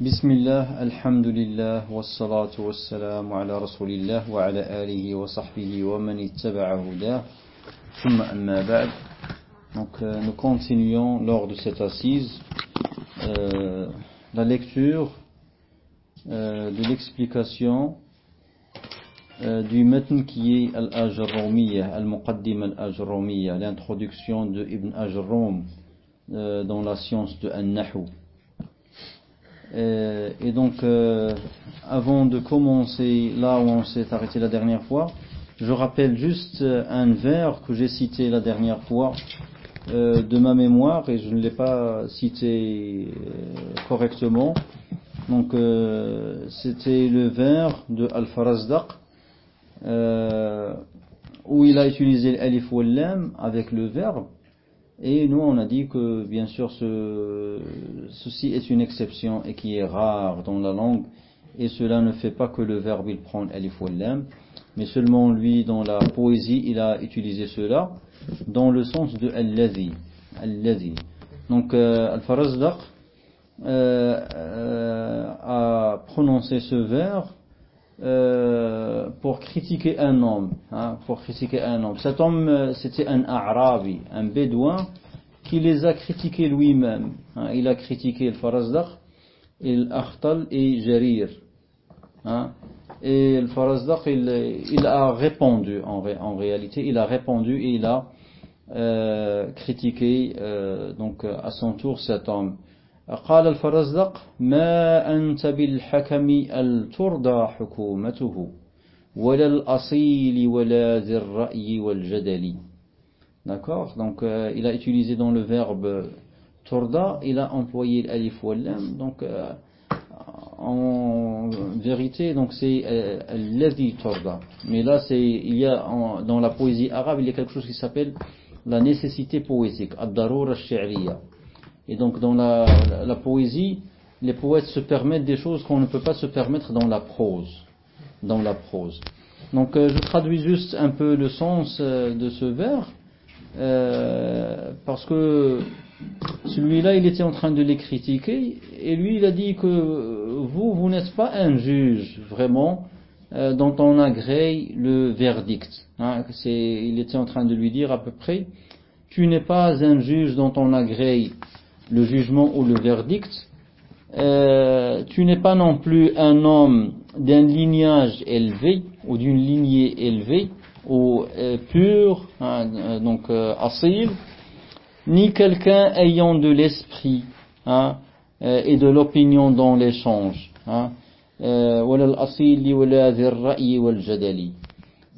بسم الله الحمد لله والصلاة والسلام على رسول الله وعلى آله وصحبه ومن اتبع هداه ثم أما بعد Donc euh, nous continuons lors de cette assise euh, la lecture euh, de l'explication euh, du matn qui est Al-Ajromiya, Al-Muqaddim Al-Ajromiya, l'introduction de Ibn Ajrom euh, dans la science de An-Nahu. Euh, et donc, euh, avant de commencer là où on s'est arrêté la dernière fois, je rappelle juste un vers que j'ai cité la dernière fois euh, de ma mémoire et je ne l'ai pas cité correctement. Donc, c'était le vers de Al-Farazdaq où il a utilisé l'alif ou avec le verbe et nous, on a dit que, bien sûr, ce, ceci est une exception et qui est rare dans la langue. Et cela ne fait pas que le verbe, il prend alif ou lam. Mais seulement lui, dans la poésie, il a utilisé cela dans le sens de al-ladhi. Al Donc, euh, Al-Farazdaq euh, euh, a prononcé ce verbe euh, pour critiquer un homme, hein, pour critiquer un homme. Cet homme, euh, c'était un Arabi, un Bédouin, qui les a critiqués lui-même. Hein. Il a critiqué le Farazdaq, Akhtal et Jarir. Hein. Et le Farazdaq, il, il, a répondu, en, réalité, il a répondu et il a euh, critiqué donc à son tour cet homme. قال الفرزدق ما أنت بالحكم الترضى حكومته ولا الأصيل ولا ذي الرأي والجدل D'accord Donc euh, il a utilisé dans le verbe turda, il a employé l'alif ou lam. Donc euh, en vérité, donc c'est euh, l'adi turda. Mais là, c'est il y a en, dans la poésie arabe, il y a quelque chose qui s'appelle la nécessité poétique, ad-darura al-shi'riya. Et donc dans la, poésie, les poètes se permettent des choses qu'on ne peut pas se permettre dans la prose. Dans la prose. Donc euh, je traduis juste un peu le sens euh, de ce vers, euh, parce que celui-là, il était en train de les critiquer, et lui, il a dit que vous, vous n'êtes pas un juge, vraiment, euh, dont on agrée le verdict. Hein, il était en train de lui dire à peu près, tu n'es pas un juge dont on agrée le jugement ou le verdict, euh, tu n'es pas non plus un homme d'un lignage élevé ou d'une lignée élevée ou euh, pur, hein, euh, donc euh, asil, ni quelqu'un ayant de l'esprit hein, euh, et de l'opinion dans l'échange. Hein,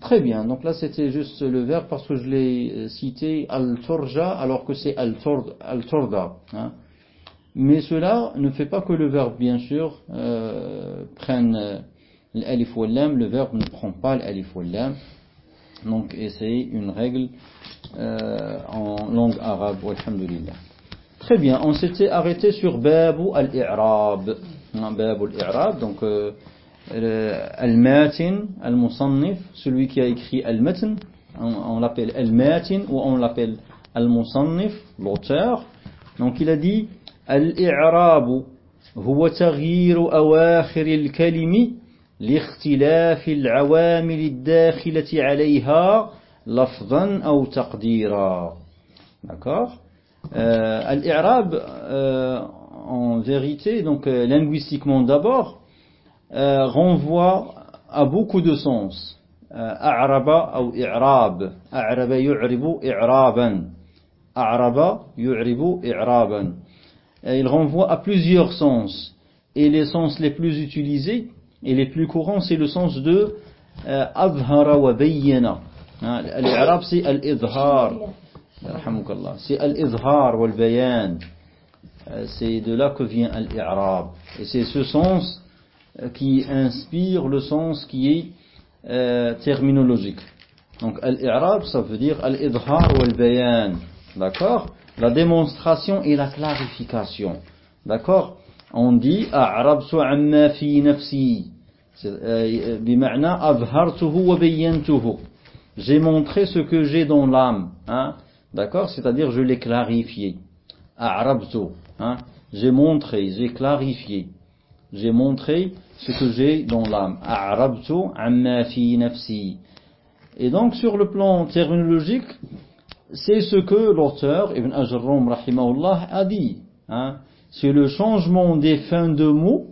Très bien, donc là c'était juste le verbe parce que je l'ai euh, cité al-turja alors que c'est al-turda. Hein. Mais cela ne fait pas que le verbe, bien sûr, euh, prenne euh, l'alif ou le verbe ne prend pas l'alif ou. Donc, et c'est une règle en langue arabe, alhamdulillah. Très bien, on s'était arrêté sur babu al-i'rab. Hein, babu al-i'rab, donc... Euh, Al-Matin, Al-Musannif, celui qui a écrit Al-Matn, on, on l'appelle Al-Matin ou on l'appelle Al-Musannif, l'auteur. Donc il a dit Al-I'rab هو تغيير أواخر الكلم لاختلاف العوامل الداخلة عليها لفظا أو تقديرا D'accord euh, Al-I'rab, euh, en vérité, donc euh, linguistiquement d'abord, euh, renvoie à beaucoup de sens. A'raba ou i'rab. A'raba yu'ribu i'raban. A'raba yu'ribu i'raban. Il renvoie à plusieurs sens. Et les sens les plus utilisés et les plus courants, c'est le sens de adhara wa bayyana. L'Arab, c'est al-idhar. C'est al-idhar wal bayan. C'est de là que vient al-i'rab. Et c'est ce sens euh, euh, qui inspire le sens qui est euh, terminologique. Donc al-i'rab ça veut dire al-idhar ou al-bayan. D'accord? La démonstration et la clarification. D'accord? On dit a'rabtu amma fi nafsi. Euh, Bima'na abhartuhu wa. J'ai montré ce que j'ai dans l'âme. Hein? D'accord? C'est-à-dire je l'ai clarifié. A'rabtu. Hein? J'ai montré, j'ai clarifié. J'ai montré ce que j'ai dans l'âme. A'rabtu amma fi nafsi. Et donc, sur le plan terminologique, c'est ce que l'auteur, Ibn Ajrum, rahimahullah, a dit. Hein. C'est le changement des fins de mots.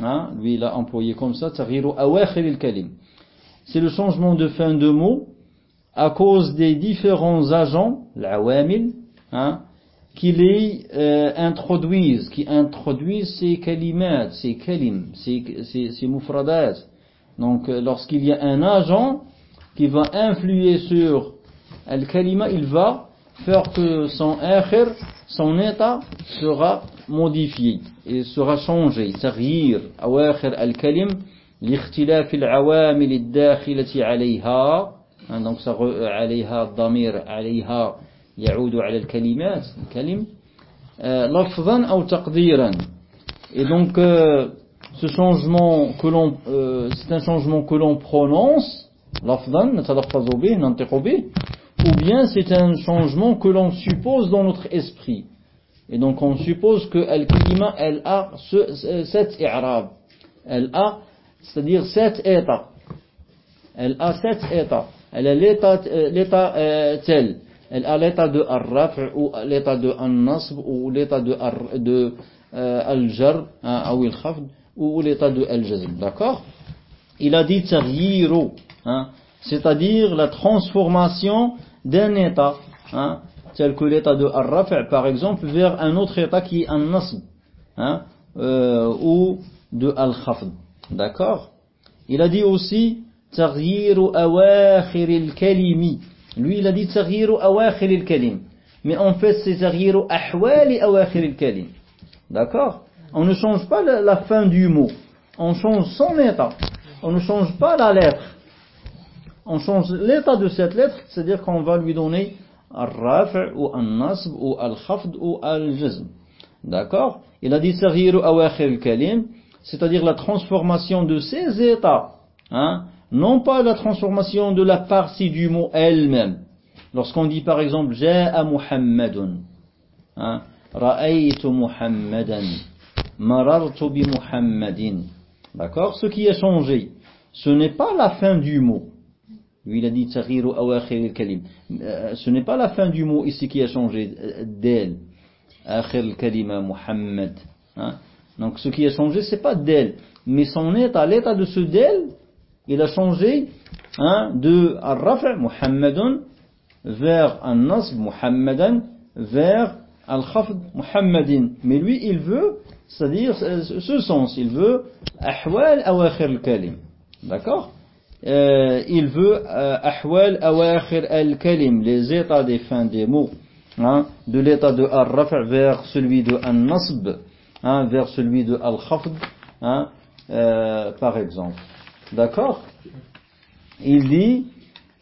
Hein. Lui, il a employé comme ça, kalim. C'est le changement de fin de mots à cause des différents agents, l'awamil, hein, qui les euh, introduisent, qui introduisent ces kalimat, ces kalim, ces, ces, ces mufradat. Donc, euh, lorsqu'il y a un agent qui va influer sur al-kalima, il va faire que son akhir, son état sera modifié et sera changé. تغيير أواخر الكلم لاختلاف العوامل الداخلة عليها donc ça عليها الضمير عليها يعود على الكلمات الكلم لفظا أو تقديرا et donc euh, ce changement que l'on euh, c'est un changement que l'on prononce لفظا نتلفظ به ننطق به ou bien c'est un changement que l'on suppose dans notre esprit. Et donc on suppose que Al-Kalima, elle a ce, cet i'rab. Elle a, c'est-à-dire cet état. Elle a cet état. Elle a l'état, l'état euh, tel. Elle a l'état de ar-raf' ou l'état de an-nasb ou l'état de, de euh, al-jar hein, ou al-khafd ou l'état de al-jazm. D'accord? Il a dit taghiru, hein, c'est-à-dire la transformation d'un état, hein, tel que l'état de ar par exemple, vers un autre état qui est un nasb, hein, euh, ou de al-khafd. D'accord? Il a dit aussi taghyiru awakhir al-kalimi. Lui, il a dit taghyiru awakhir al-kalim. Mais en fait, c'est taghyiru ahwali awakhir al-kalim. D'accord? On ne change pas la, fin du mot. On change son état. On ne change pas la lettre on change l'état de cette lettre, c'est-à-dire qu'on va lui donner al-raf' ou al-nasb ou al-khafd ou al-jazm. D'accord? Il a dit saghiru awakhir al-kalim, c'est-à-dire la transformation de ces états, hein, non pas la transformation de la partie du mot elle-même. Lorsqu'on dit par exemple Ja'a Muhammadun, hein, Ra'aytu Muhammadan, Marartu bi Muhammadin. D'accord Ce qui a changé, ce n'est pas la fin du mot. Lui, il a dit kalim. Euh, ce n'est pas la fin du mot ici qui a changé. Euh, d'elle. Akhir kalima Muhammad. Hein? Donc ce qui a changé, c'est pas d'elle. Mais son état, l'état de ce d'elle, il a changé hein, de al-rafa' Muhammadun vers al-nasb Muhammadan vers al-khafd Muhammadin. Mais lui, il veut, c'est-à-dire ce sens, il veut ahwal awakhir kalim. D'accord? Euh, il veut euh, ahwal awakhir al-kalim, les états des fins des mots, hein, de l'état de ar-raf' vers celui de an-nasb, hein, vers celui de al-khafd, euh, par exemple. D'accord Il dit,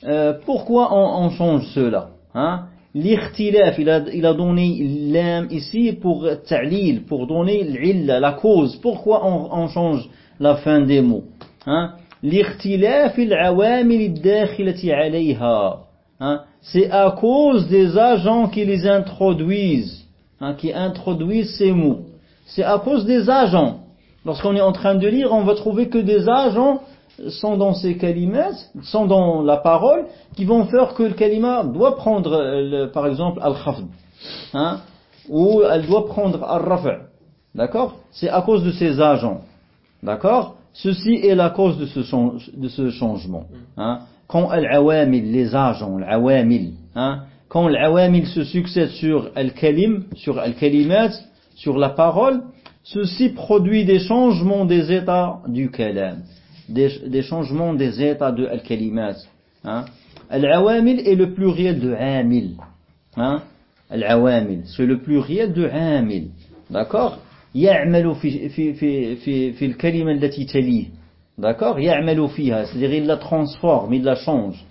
euh, pourquoi on, on, change cela hein? L'ikhtilaf, il a, il a donné l'âme ici pour ta'lil, pour donner l'illa, la cause. Pourquoi on, on change la fin des mots hein? لاختلاف العوامل الداخلة عليها hein, c'est à cause des agents qui les introduisent hein, qui introduisent ces mots c'est à cause des agents lorsqu'on est en train de lire on va trouver que des agents sont dans ces kalimats sont dans la parole qui vont faire que le kalima doit prendre le, par exemple al-khafd hein, ou elle doit prendre al-rafa' d'accord? C'est à cause de ces agents d'accord? Ceci est la cause de ce, changement. Hein. Quand al-awamil, les agents, al-awamil, hein, quand al-awamil se succèdent sur al-kalim, sur al-kalimat, sur la parole, ceci produit des changements des états du kalam, des, des changements des états de al-kalimat. Hein. Al-awamil est le pluriel de amil. Hein. Al-awamil, c'est le pluriel de amil. D'accord يعمل في في في في في الكلمة التي تليه d'accord يعمل فيها c'est-à-dire il la transforme il la change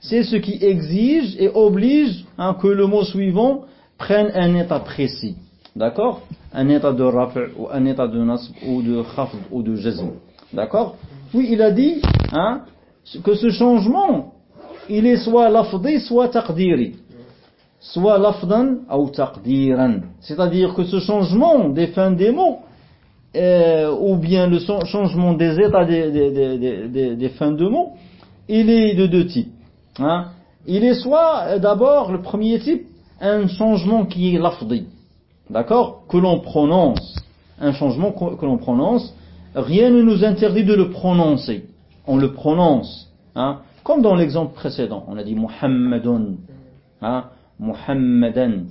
c'est ce qui exige et oblige hein, que le mot suivant prenne un état précis d'accord un état de raf' ou un état de nasb ou de khafd ou de jazm d'accord puis il a dit hein, que ce changement il est soit lafdi soit taqdiri soit lafdan ou taqdiran. C'est-à-dire que ce changement des fins des mots, euh, ou bien le changement des états des, des, des, fins de mots, il est de deux types. Hein. Il est soit euh, d'abord le premier type, un changement qui est lafdi, d'accord, que l'on prononce, un changement que, l'on prononce, rien ne nous interdit de le prononcer, on le prononce, hein, comme dans l'exemple précédent, on a dit Muhammadun, hein, Muhammadan,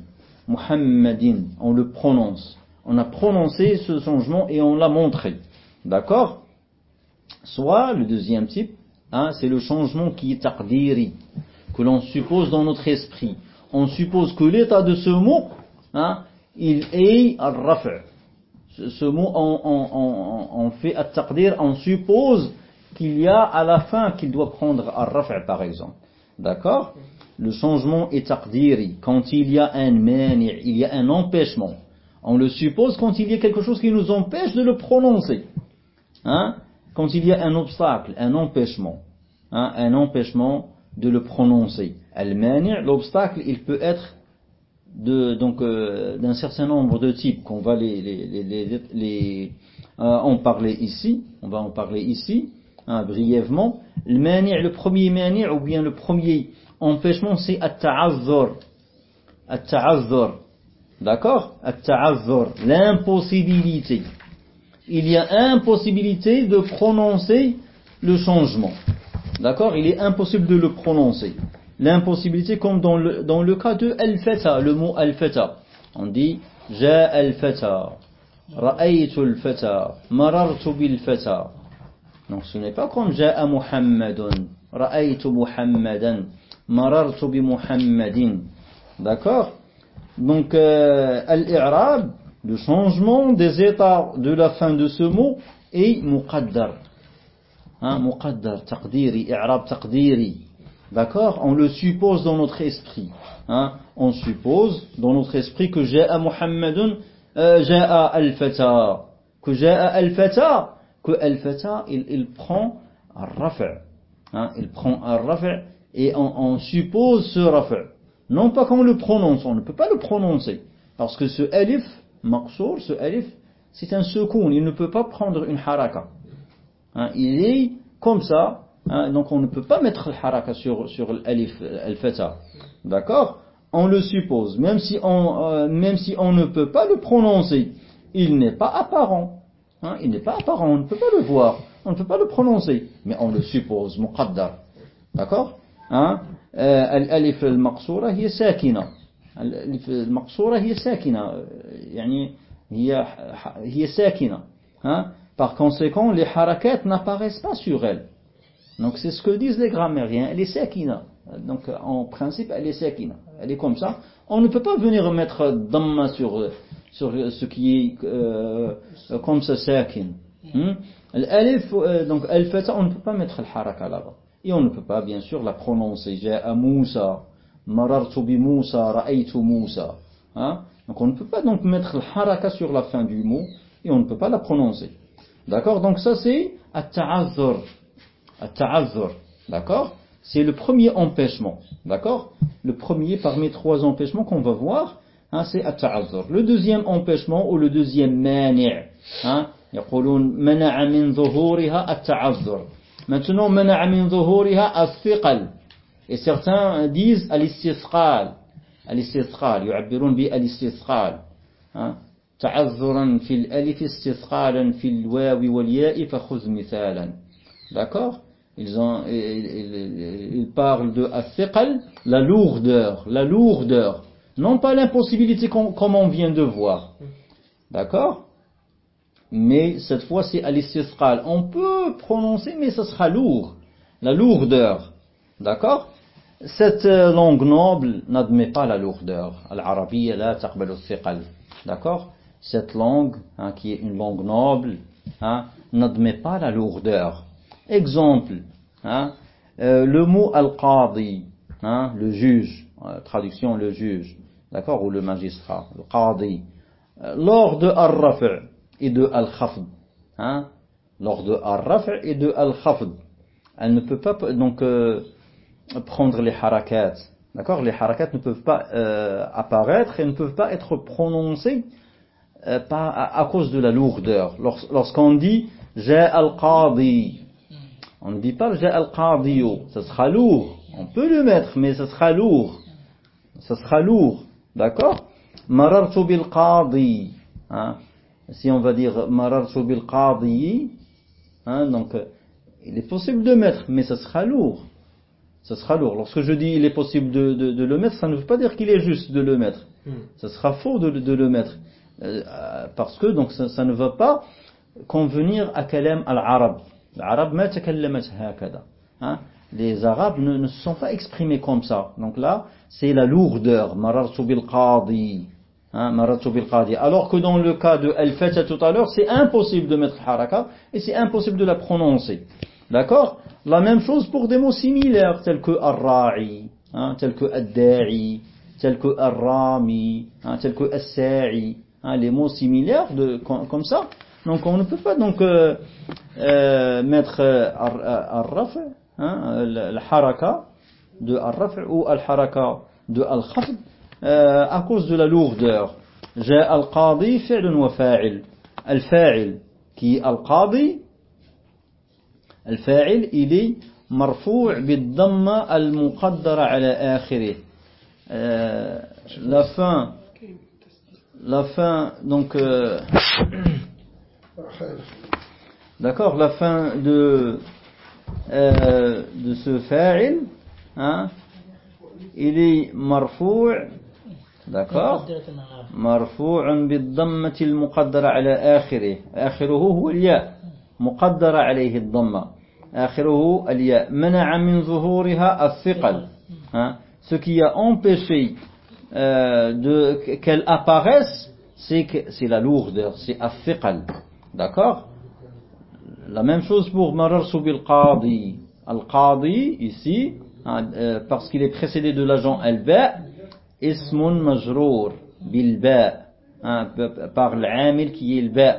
Muhammadin, on le prononce. On a prononcé ce changement et on l'a montré. D'accord? Soit le deuxième type, hein, c'est le changement qui est taqdiri, que l'on suppose dans notre esprit. On suppose que l'état de ce mot, il est al-raf'. Ce, mot, on, fait at-taqdir, on suppose qu'il y a à la fin qu'il doit prendre al-raf' par exemple. D'accord? Le changement est taqdiri. Quand il y a un mani', il y a un empêchement. On le suppose quand il y a quelque chose qui nous empêche de le prononcer. Hein? Quand il y a un obstacle, un empêchement. Hein? Un empêchement de le prononcer. Al-mani', l'obstacle, il peut être donc euh, d'un certain nombre de types qu'on va euh, en parler ici. On va en parler ici, hein, brièvement. Le premier mani' ou bien le premier empêchement, c'est at-ta'azzur. At-ta'azzur. D'accord? L'impossibilité. Il y a impossibilité de prononcer le changement. D'accord? Il est impossible de le prononcer. L'impossibilité comme dans le, dans cas de al-fata, le mot al-fata. On dit Ja al-fata, ra'aytu al-fata, marartu bil-fata. Donc ce n'est pas comme Ja'a Muhammadun, ra'aytu Muhammadan, marartu bi Muhammadin. D'accord? Donc, euh, al-i'rab, le changement des états de la fin de ce mot est muqaddar. Hein, muqaddar, taqdiri, i'rab. D'accord On le suppose dans notre esprit. Hein On suppose dans notre esprit que ja'a Muhammadun, euh, ja'a al-fata. Que ja'a al-fata, que al-fata, il, il prend un rafa. Hein il prend un rafa et on, on suppose ce rafa. Non pas qu'on le prononce, on ne peut pas le prononcer. Parce que ce alif, maqsour, ce alif, c'est un secoun, il ne peut pas prendre une haraka. Hein, il est comme ça, hein, donc on ne peut pas mettre le haraka sur, sur l'alif, al-fata. D'accord On le suppose, même si on, euh, même si on ne peut pas le prononcer, il n'est pas apparent. Hein, il n'est pas apparent, on ne peut pas le voir, on ne peut pas le prononcer, mais on le suppose, muqaddar. D'accord hein الألف المقصورة هي ساكنة الألف المقصورة هي ساكنة يعني هي هي ساكنة hein par conséquent les harakat n'apparaissent pas sur elle donc c'est ce que disent les grammairiens elle est sakina donc en principe elle est sakina elle est comme ça on ne peut pas venir mettre damma sur sur ce qui est euh, comme ça sakin hein? l'alif euh, donc on ne peut pas mettre le haraka là-bas Et on ne peut pas, bien sûr, la prononcer. Ja'a Moussa, marartu bi Moussa, ra'aytu. Hein? Donc on ne peut pas donc mettre le haraka sur la fin du mot et on ne peut pas la prononcer. D'accord? Donc ça c'est at-ta'azzur. At-ta'azzur. D'accord C'est le premier empêchement. D'accord Le premier parmi trois empêchements qu'on va voir, hein, c'est at-ta'azzur. Le deuxième empêchement ou le deuxième mani' hein يقولون منع من ظهورها التعذر Maintenant, mana'a min zuhuriha as-thiqal. Et certains disent al-istisqal. Al-istisqal, yu'abbirun bi al-istisqal. تعذرا في الألف استثقالا في الواو والياء فخذ مثالا d'accord Ils, ont, ils, ils parlent de la lourdeur, la lourdeur, non pas l'impossibilité comme on vient de voir. D'accord? Mais cette fois c'est al On peut prononcer, mais ce sera lourd, la lourdeur. D'accord? Cette euh, langue noble n'admet pas la lourdeur. Al-Arabiyya la taqbalu thiqal. D'accord? Cette langue, hein, qui est une langue noble, hein, n'admet pas la lourdeur. Exemple, hein, euh, le mot al-qadi, hein, le juge, euh, traduction le juge, d'accord, ou le magistrat, le qadi. lors de ar-raf' et de al-khafd. Hein, lors de al-raf' et de al-khafd. Elle ne peut pas donc euh, prendre les harakat. D'accord Les harakat ne peuvent pas euh, apparaître et ne peuvent pas être prononcés euh, pas à, cause de la lourdeur. Lorsqu'on dit j'ai al-qadi, on ne dit pas j'ai al-qadiyo, ça sera lourd. On peut le mettre, mais ça sera lourd. Ça sera lourd. D'accord? Marartu bil qadi. Hein? Si on va dire marartu bil qadi, hein, donc il est possible de mettre, mais ça sera lourd. Ça sera lourd. Lorsque je dis il est possible de, de, de le mettre, ça ne veut pas dire qu'il est juste de le mettre. Hmm. Ça sera faux de, de le mettre. Euh, parce que donc ça, ça, ne va pas convenir à kalam al-arab. Takallamat hakada. Hein? Les arabes ne, ne, se sont pas exprimés comme ça. Donc là, c'est la lourdeur. Marartu bil qadi. Hein? Alors que dans le cas de al-fata tout à l'heure, c'est impossible de mettre haraka et c'est impossible de la prononcer. D'accord? La même chose pour des mots similaires tels que ar-ra'i, hein, tels que ad-da'i, tels que ar-rami, tels que as-sa'i. Les mots similaires de, comme, ça. Donc on ne peut pas donc euh, euh, mettre euh, ar-raf, hein, le haraka de ar-raf ou al-haraka de al-khafd à cause de la lourdeur. J'ai al-qadi fi'l wa fa'il. Al-fa'il qui al-qadi, al-fa'il il est مرفوع بالضمة المقدرة على آخره la fin la fin, donc, euh, d'accord, la fin de, euh, de ce fa'il, il est marfou' d'accord مرفوع بالضمة المقدرة على آخره آخره هو الياء مقدرة عليه الضمة آخره من ظهورها الثقل hein, ce qui a empêché euh, qu'elle apparaisse, c'est la lourdeur, c'est affiqal. D'accord La même chose pour mararsu bil qadi. Al-qadi, ici, hein, euh, parce qu'il est précédé de l'agent al-ba, ismun majrour bil ba, hein, par l'amil qui est le ba.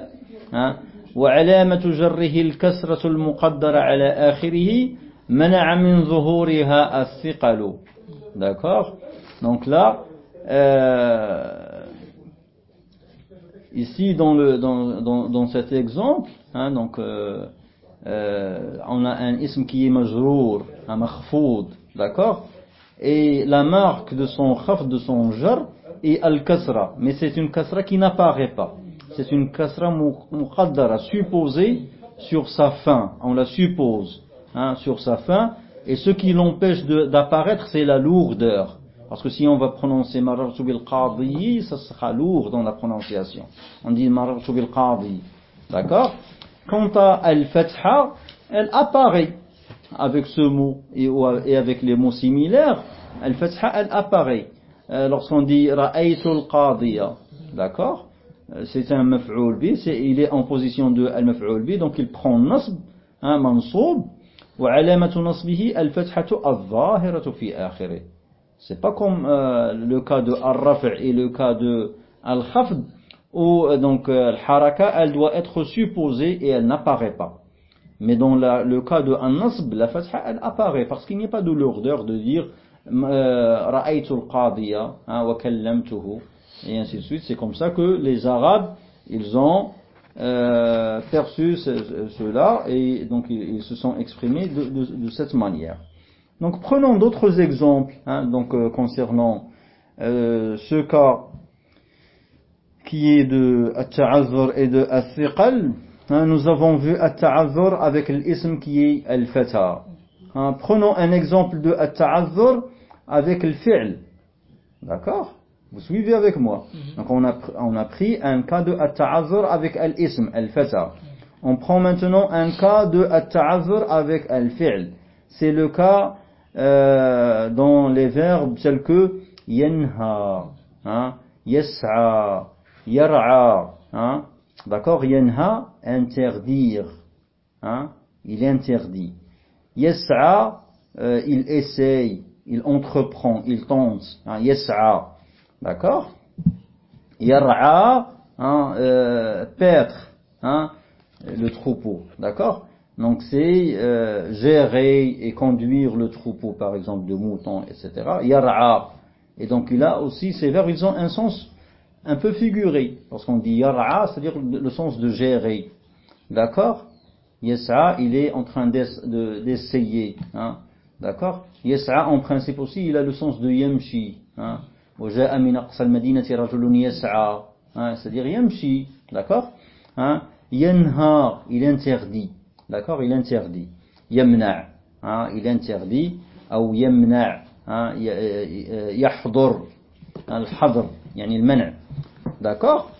Hein, وعلامة جره الكسرة المقدرة على آخره منع من ظهورها الثقل d'accord donc là euh, ici, dans, le, dans, dans, dans cet exemple, hein, donc, euh, euh, on a un ism qui est majrour, un makhfoud, d'accord? Et la marque de son khaf, de son jar, est al-kasra. Mais c'est une kasra qui n'apparaît pas. C'est une kasra muqaddara, supposée sur sa fin. On la suppose hein, sur sa fin. Et ce qui l'empêche d'apparaître, c'est la lourdeur. Parce que si on va prononcer marartu bil qadi, ça sera lourd dans la prononciation. On dit marartu bil qadi. D'accord Quant à al-fatha, elle apparaît avec ce mot et, avec les mots similaires. Al-fatha, elle apparaît. Euh, lorsqu'on dit ra'aytu al-qadiya, d'accord euh, C'est un maf'ul bi, il est en position de al-maf'ul bi, donc il prend nasb, un hein, mansoub, وعلامة نصبه الفتحة الظاهرة في آخره c'est pas comme euh, le cas de al-raf' et le cas de al-khafd où euh, donc euh, al-haraka elle doit être supposée et elle n'apparaît pas. Mais dans le cas de al-nasb, la fatha elle apparaît parce qu'il n'y a pas de lourdeur de dire ra'aytu al-qadiya hein, wa kallamtuhu et ainsi de suite. C'est comme ça que les arabes ils ont euh, perçu cela et donc ils, se sont exprimés de cette manière. Donc prenons d'autres exemples hein, donc, euh, concernant euh, ce cas qui est de At-Ta'azzur et de At-Thiqal. Hein, nous avons vu At-Ta'azzur avec l'ism qui est Al-Fata. Hein, prenons un exemple de At-Ta'azzur avec le fi'l. D'accord? Vous suivez avec moi. Mhm. Donc on a, on a pris un cas de At-Ta'azzur avec Al-Ism, Al-Fata. On prend maintenant un cas de At-Ta'azzur avec Al-Fi'l. C'est le cas euh, dans les verbes tels que yenha, hein, yas'a, yar'a, hein, d'accord, yenha, interdire, hein, il interdit. Yas'a, euh, il essaye, il entreprend, il tente, hein, d'accord? Yar'a, hein, euh, paître, hein, le troupeau, d'accord? Donc c'est euh, gérer et conduire le troupeau, par exemple, de moutons, etc. Yar'a. Et donc là aussi, ces verbes, ils ont un sens un peu figuré. Lorsqu'on dit yar'a, c'est-à-dire le sens de gérer. D'accord? Yes'a, il est en train d'essayer. Hein? D'accord? Yes'a, en principe aussi, il a le sens de yamshi. Hein? hein. C'est-à-dire yamshi. D'accord? Hein? Yenha, il interdit. d'accord Il interdit. Yamna, hein? il interdit. Ou yamna, hein? yahdur, al-hadr, yani le mana. D'accord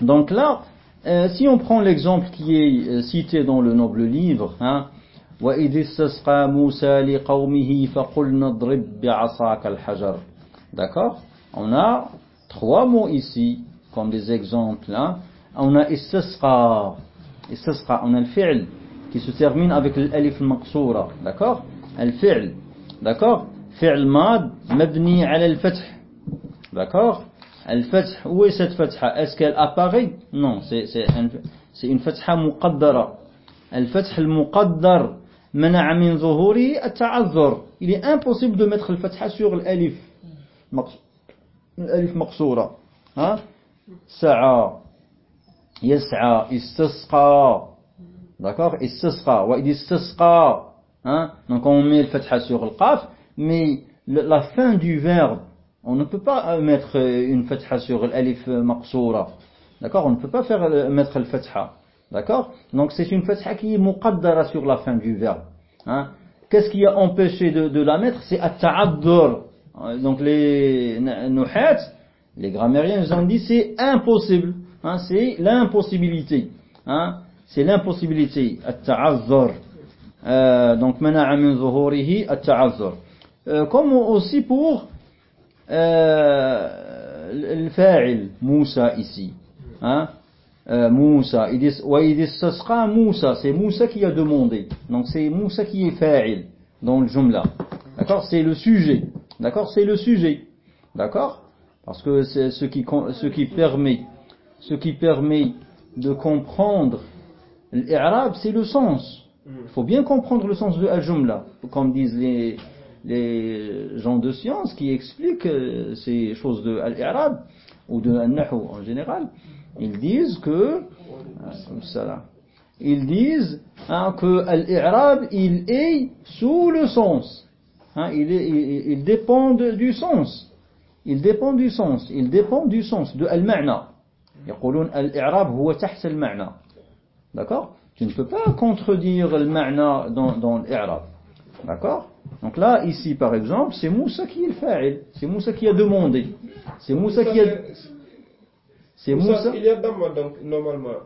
Donc là, euh, si on prend l'exemple qui est euh, cité dans le noble livre, hein, وَإِذِ اسْتَسْقَى مُوسَى لِقَوْمِهِ فَقُلْنَا اضْرِبْ بِعَصَاكَ الْحَجَرِ D'accord On a trois mots ici, comme des exemples. Hein. On a istasqa, istasqa, on a le fi'l Qui se termine avec l'alif maqsoura, d'accord Al-fi'l, d'accord Fi'l mad mabni ala al-fath, d'accord Al-fath, où est cette fatha Est-ce qu'elle apparaît Non, c'est une fatha muqaddara. Al-fath al-muqaddar منع من ظهوره التعذر il est impossible de mettre le fatha sur l'alif الألف مقصورة ها سعى يسعى استسقى D'accord Et sisqa. Wa il sisqa. Hein? Donc on met le fatha sur le qaf, mais la fin du verbe, on ne peut pas euh, mettre euh, une fatha sur l'alif euh, maqsoura. D'accord On ne peut pas faire mettre le fatha. D'accord Donc c'est une fatha qui est muqaddara sur la fin du verbe. Hein? Qu'est-ce qui a empêché de, de la mettre? C'est atta'addur. Donc les nuhat, les grammairiens, ils ont dit c'est impossible. Hein, c'est l'impossibilité. Hein? C'est l'impossibilité. At-ta'azzur. Euh, donc, mana'a min zuhurihi at-ta'azzur. Euh, comme aussi pour euh, le fa'il, Moussa ici. Hein, Moussa, Moussa, c'est Moussa qui a demandé. Donc c'est Moussa qui est fa'il dans le jumla. D'accord? C'est le sujet. D'accord? C'est le sujet. D'accord? Parce que c'est ce qui, ce qui permet, ce qui permet de comprendre l'Arab, c'est le sens. Il faut bien comprendre le sens de al-jumla, comme disent les, les gens de science qui expliquent euh, ces choses de l'Arab ou de al-nahu en général. Ils disent que, ils disent hein, que l'Arab, il est sous le sens. Hein, il, il, il, dépend du sens. Il dépend du sens. Il dépend du sens, de al-ma'na. يقولون الإعراب هو تحت المعنى. D'accord Tu ne peux pas contredire le ma'na dans, dans l'I'rab. D'accord Donc là, ici par exemple, c'est Moussa qui est le fa'il. C'est Moussa qui a demandé. C'est Moussa qui a. C'est Moussa. Il y a Dhamma donc normalement.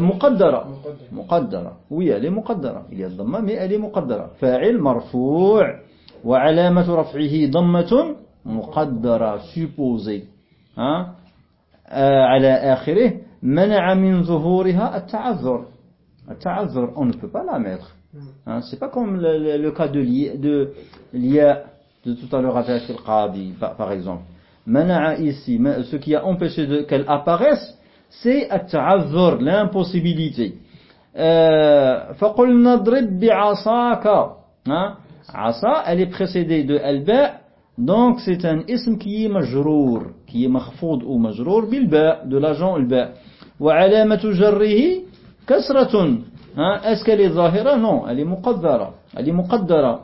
مقدرة مقدرة oui elle est مقدرة il y a Dhamma mais elle est مقدرة فاعل مرفوع وعلامة رفعه ضمة مقدرة supposée hein على آخره منع من ظهورها التعذر التعذر on ne peut pas la mettre hein c'est pas comme le, le cas de l'ia de l'ia de tout à l'heure avec le qadi par exemple منع ici ce qui a empêché qu'elle apparaisse c'est at-ta'azzur, l'impossibilité. فَقُلْ نَضْرِبْ بِعَصَاكَ Asa, elle est précédée de al-ba, donc c'est un ism qui est majrour, qui est makhfoud ou majrour bil-ba, de l'agent al-ba. وعلامة جره كسرة. ها أسكال الظاهرة نو المقدرة المقدرة.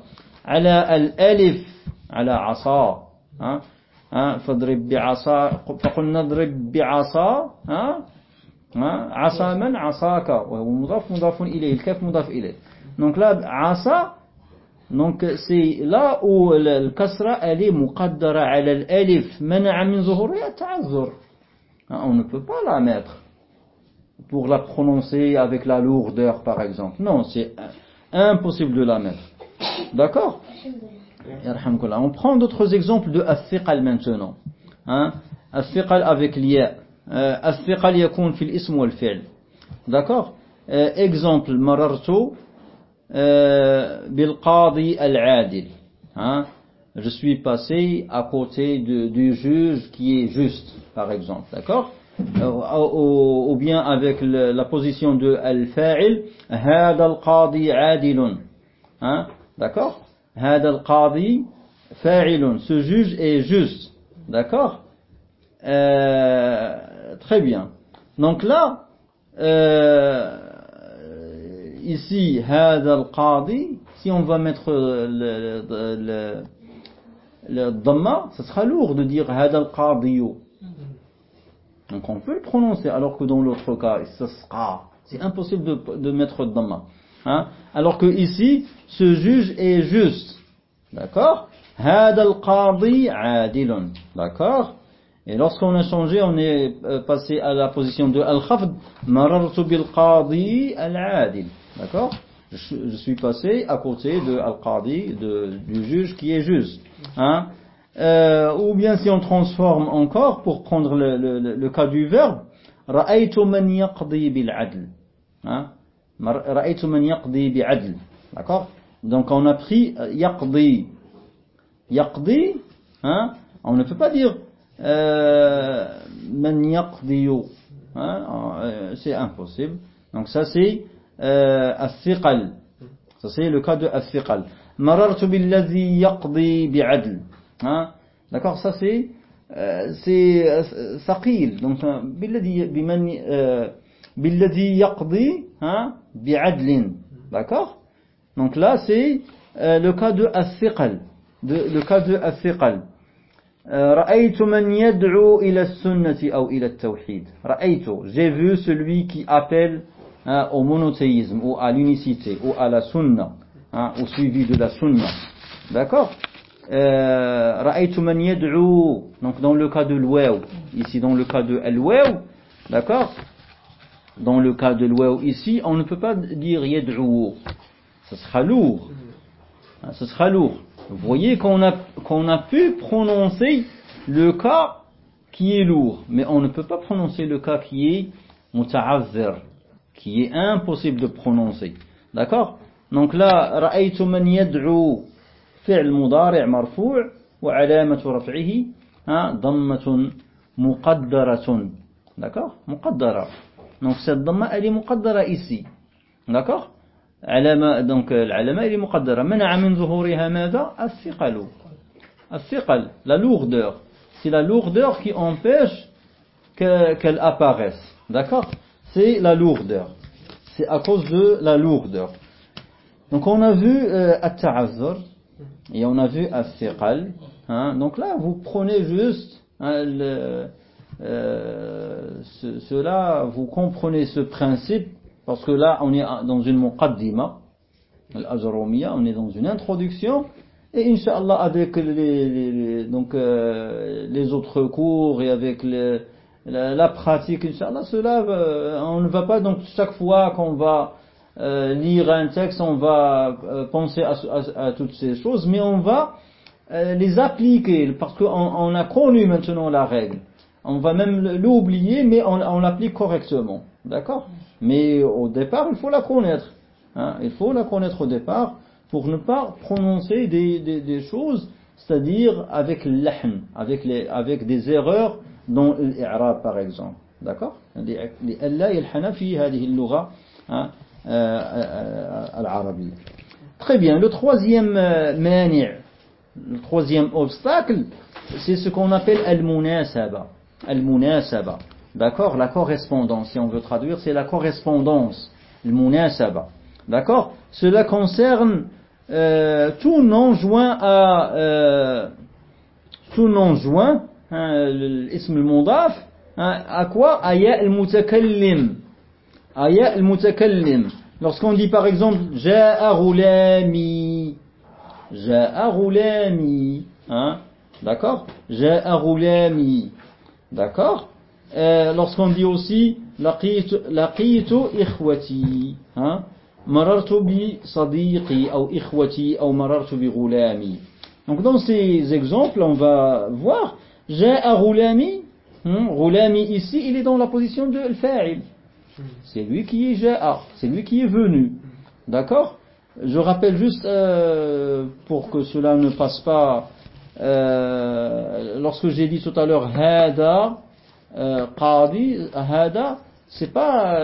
على الألف على عصا. ها فاضرب بعصا فقلنا نضرب بعصا. ها ها عصا من؟ عصاك. وهو مضاف مضاف إليه الكاف مضاف إليه. دونك لا عصا دونك سي لا الكسرة ألي مقدرة على الألف. منع من ظهورها؟ تعذر. أو نو با لا ميتر pour la prononcer avec la lourdeur par exemple. Non, c'est impossible de la mettre. D'accord? On prend d'autres exemples de al maintenant. Hein? avec l'ia. Euh, al yakun fil ism wal fi'l. D'accord? Euh, exemple, marartu euh, bil qadi al adil. Hein Je suis passé à côté du juge qui est juste, par exemple. D'accord? ou, ou bien avec le, la position de al-fa'il, هذا القاضي عادل. Hein? D'accord هذا القاضي فاعل ce juge est juste d'accord Euh, très bien. Donc là, euh, ici, هذا القاضي, si on va mettre le, le, le, le dhamma, ce sera lourd de dire هذا القاضي. donc on peut le prononcer, alors que dans l'autre cas, c'est impossible de, de mettre de hein? Alors que ici, ce juge est juste. D'accord? D'accord? Et lorsqu'on a changé, on est euh, passé à la position de Al-Khafd. Marartu bil qadi al-adil. D'accord? Je, suis passé à côté de Al-Qadi, du juge qui est juste. Hein Euh, ou bien si on transforme encore, pour prendre le, le- le- le cas du verbe, رأيت من يقضي بالعدل. Hein Mar- رأيت من يقضي بعدل. D'accord Donc on a pris euh, يقضي. يقضي, hein on ne peut pas dire euh, من يقضي. Hein Euh, c'est impossible. Donc ça c'est euh, الثقل. Ça c'est le cas de الثقل. مررت بالذي يقضي بعدل. Hein D'accord, ça c'est euh, c'est euh, ثقيل. Donc euh, بالذي بمن euh, بالذي يقضي hein بعدل. D'accord Donc là c'est euh, le cas de الثقل. De, le cas de الثقل. Euh, رأيت من يدعو إلى السنة أو إلى التوحيد. رأيت, j'ai vu celui qui appelle hein, au monothéisme ou à l'unicité ou à la sunna, hein, au suivi de la sunna. D'accord Euh, ra'aytu man yad'u. Donc dans le cas de l'ouaw, ici dans le cas de al-waw, d'accord? Dans le cas de l'ouaw ici, on ne peut pas dire yad'u. Ce sera lourd. Hein, Ce sera lourd. Vous voyez qu'on a, a pu prononcer le cas qui est lourd, mais on ne peut pas prononcer le cas qui est muta'azzir, qui est impossible de prononcer. D'accord? Donc là, ra'aytu man. فعل مضارع مرفوع وعلامة رفعه ضمة مقدرة. مقدرة. نفس الضمة ألي مقدرة إسي علامة دونك العلامة ألي مقدرة. منع من ظهورها ماذا؟ الثقل. الثقل لا لوغدور سي لا لوغدور كي أمبيش كال أباغيس داكوغ؟ سي لا لوغدور سي ا كوز دو لا لوغدور دونك أون أفو التعذر. Et on a vu As-Siqal. Hein. Donc là, vous prenez juste hein, euh, cela, vous comprenez ce principe, parce que là, on est dans une muqaddima, al-Ajramiya, on est dans une introduction, et Inch'Allah, avec les, donc, euh, les autres cours et avec la, pratique, Inch'Allah, cela, euh, on ne va pas, donc, chaque fois qu'on va euh, lire un texte, on va euh, penser à, toutes ces choses, mais on va euh, les appliquer parce qu'on on a connu maintenant la règle. On va même l'oublier, mais on, l'applique correctement. D'accord? Mais au départ, il faut la connaître. Hein, il faut la connaître au départ pour ne pas prononcer des, choses, c'est-à-dire avec les, avec des erreurs dans l'i'rab par exemple. D'accord? Euh, euh, al-arabi. Très bien, le troisième euh, mani, le troisième obstacle, c'est ce qu'on appelle al-munasaba. Al-munasaba. D'accord? La correspondance, si on veut traduire, c'est la correspondance. Al-munasaba. D'accord? Cela concerne tout non joint à tout non joint, hein, l'ism hein, à quoi? Aya al-mutakallim. Aya al-mutakallim. Lorsqu'on dit par exemple Ja'a ghulami. Ja'a ghulami. Hein? D'accord? Ja'a ghulami. D'accord? Euh, Lorsqu'on dit aussi Laqitu ikhwati. Hein? Marartu bi sadiqi ou ikhwati ou marartu bi. Donc dans ces exemples, on va voir Ja'a ghulami. Hein, Ghulami ici, il est dans la position de al-fa'il. C'est lui qui est c'est lui qui est venu. D'accord? Je rappelle juste, euh, pour que cela ne passe pas, euh, lorsque j'ai dit tout à l'heure hada, euh, qadi, hada, c'est pas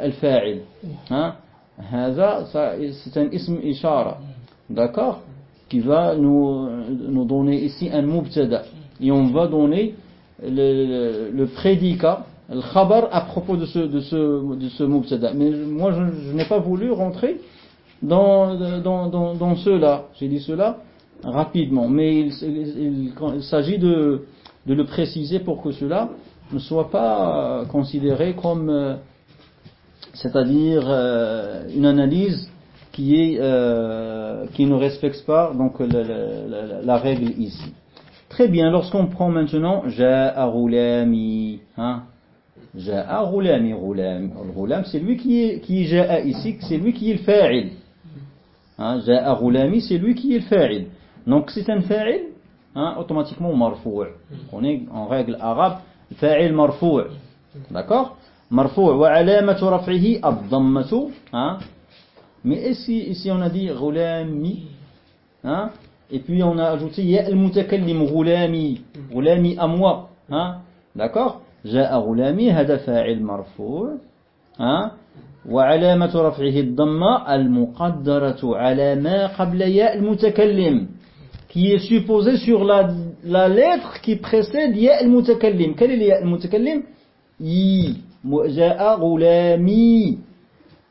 al-fa'il. Hein? Hada, c'est un ism ishara. D'accord? Qui va nous, nous donner ici un mubtada. Et on va donner le, le prédicat, le khabar à propos de ce, de ce, de ce mubtada. Mais moi, je, n'ai pas voulu rentrer dans, dans, dans, dans cela. J'ai dit cela rapidement. Mais il, s'agit de, de le préciser pour que cela ne soit pas considéré comme, euh, c'est-à-dire euh, une analyse qui est euh, qui ne respecte pas donc la règle ici. Très bien, lorsqu'on prend maintenant Ja'a Roulami, hein, Ja'a Roulami, Roulam. Roulam, c'est lui qui est, qui Ja'a ici, c'est lui qui est le fa'il. Hein, Ja'a Roulami, c'est lui qui est le fa'il. Donc c'est un fa'il, hein, automatiquement marfou'. On est en règle arabe, fa'il marfou'. D'accord? Marfou' wa alamatu raf'ihi ad-dammatu, hein. Mais ici, ici on a dit Roulami, hein et puis on a ajouté ya al-mutakallim ghulami, ghulami à moi, hein, d'accord? جاء غلامي هذا فاعل مرفوع ها وعلامة رفعه الضمة المقدرة على ما قبل ياء المتكلم qui est supposé sur la, la lettre qui précède ya al-mutakallim. Quel est ya al-mutakallim Yi. Ja'a ghulami.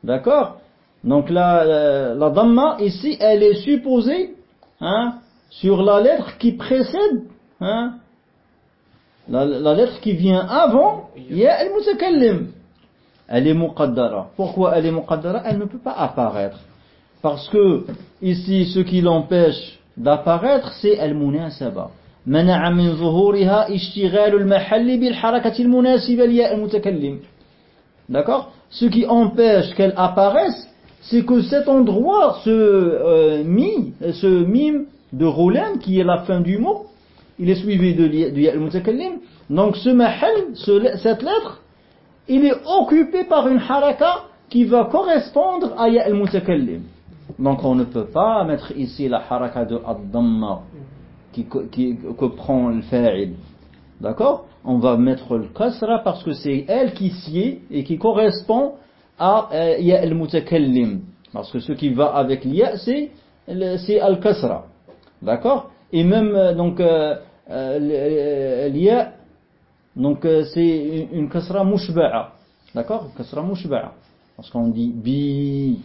D'accord Donc la, la, la dhamma ici, elle est supposée hein, sur la lettre qui précède, hein, la, la, lettre qui vient avant, ya al-mutakallim. Elle est muqaddara. Pourquoi elle est muqaddara Elle ne peut pas apparaître. Parce que ici, ce qui l'empêche d'apparaître, c'est al-munasaba. منع من ظهورها اشتغال المحل بالحركة المناسبة لياء المتكلم. D'accord Ce qui empêche qu'elle apparaisse, c'est que cet endroit, ce euh, mi, ce mime de Roland, qui est la fin du mot, il est suivi de, du al-mutakallim. Donc ce mahal, ce, cette lettre, il est occupé par une haraka qui va correspondre à ya al-mutakallim. Donc on ne peut pas mettre ici la haraka de ad-damma qui, que prend le fa'il. D'accord? On va mettre le kasra parce que c'est elle qui sied et qui correspond à euh, ya. Parce que ce qui va avec l'ya, c'est al-kasra. D'accord? Et même euh, donc euh, euh, l'ia, donc c'est une kasra mushba'a. D'accord? Kasra mushba'a. Parce qu'on dit bi,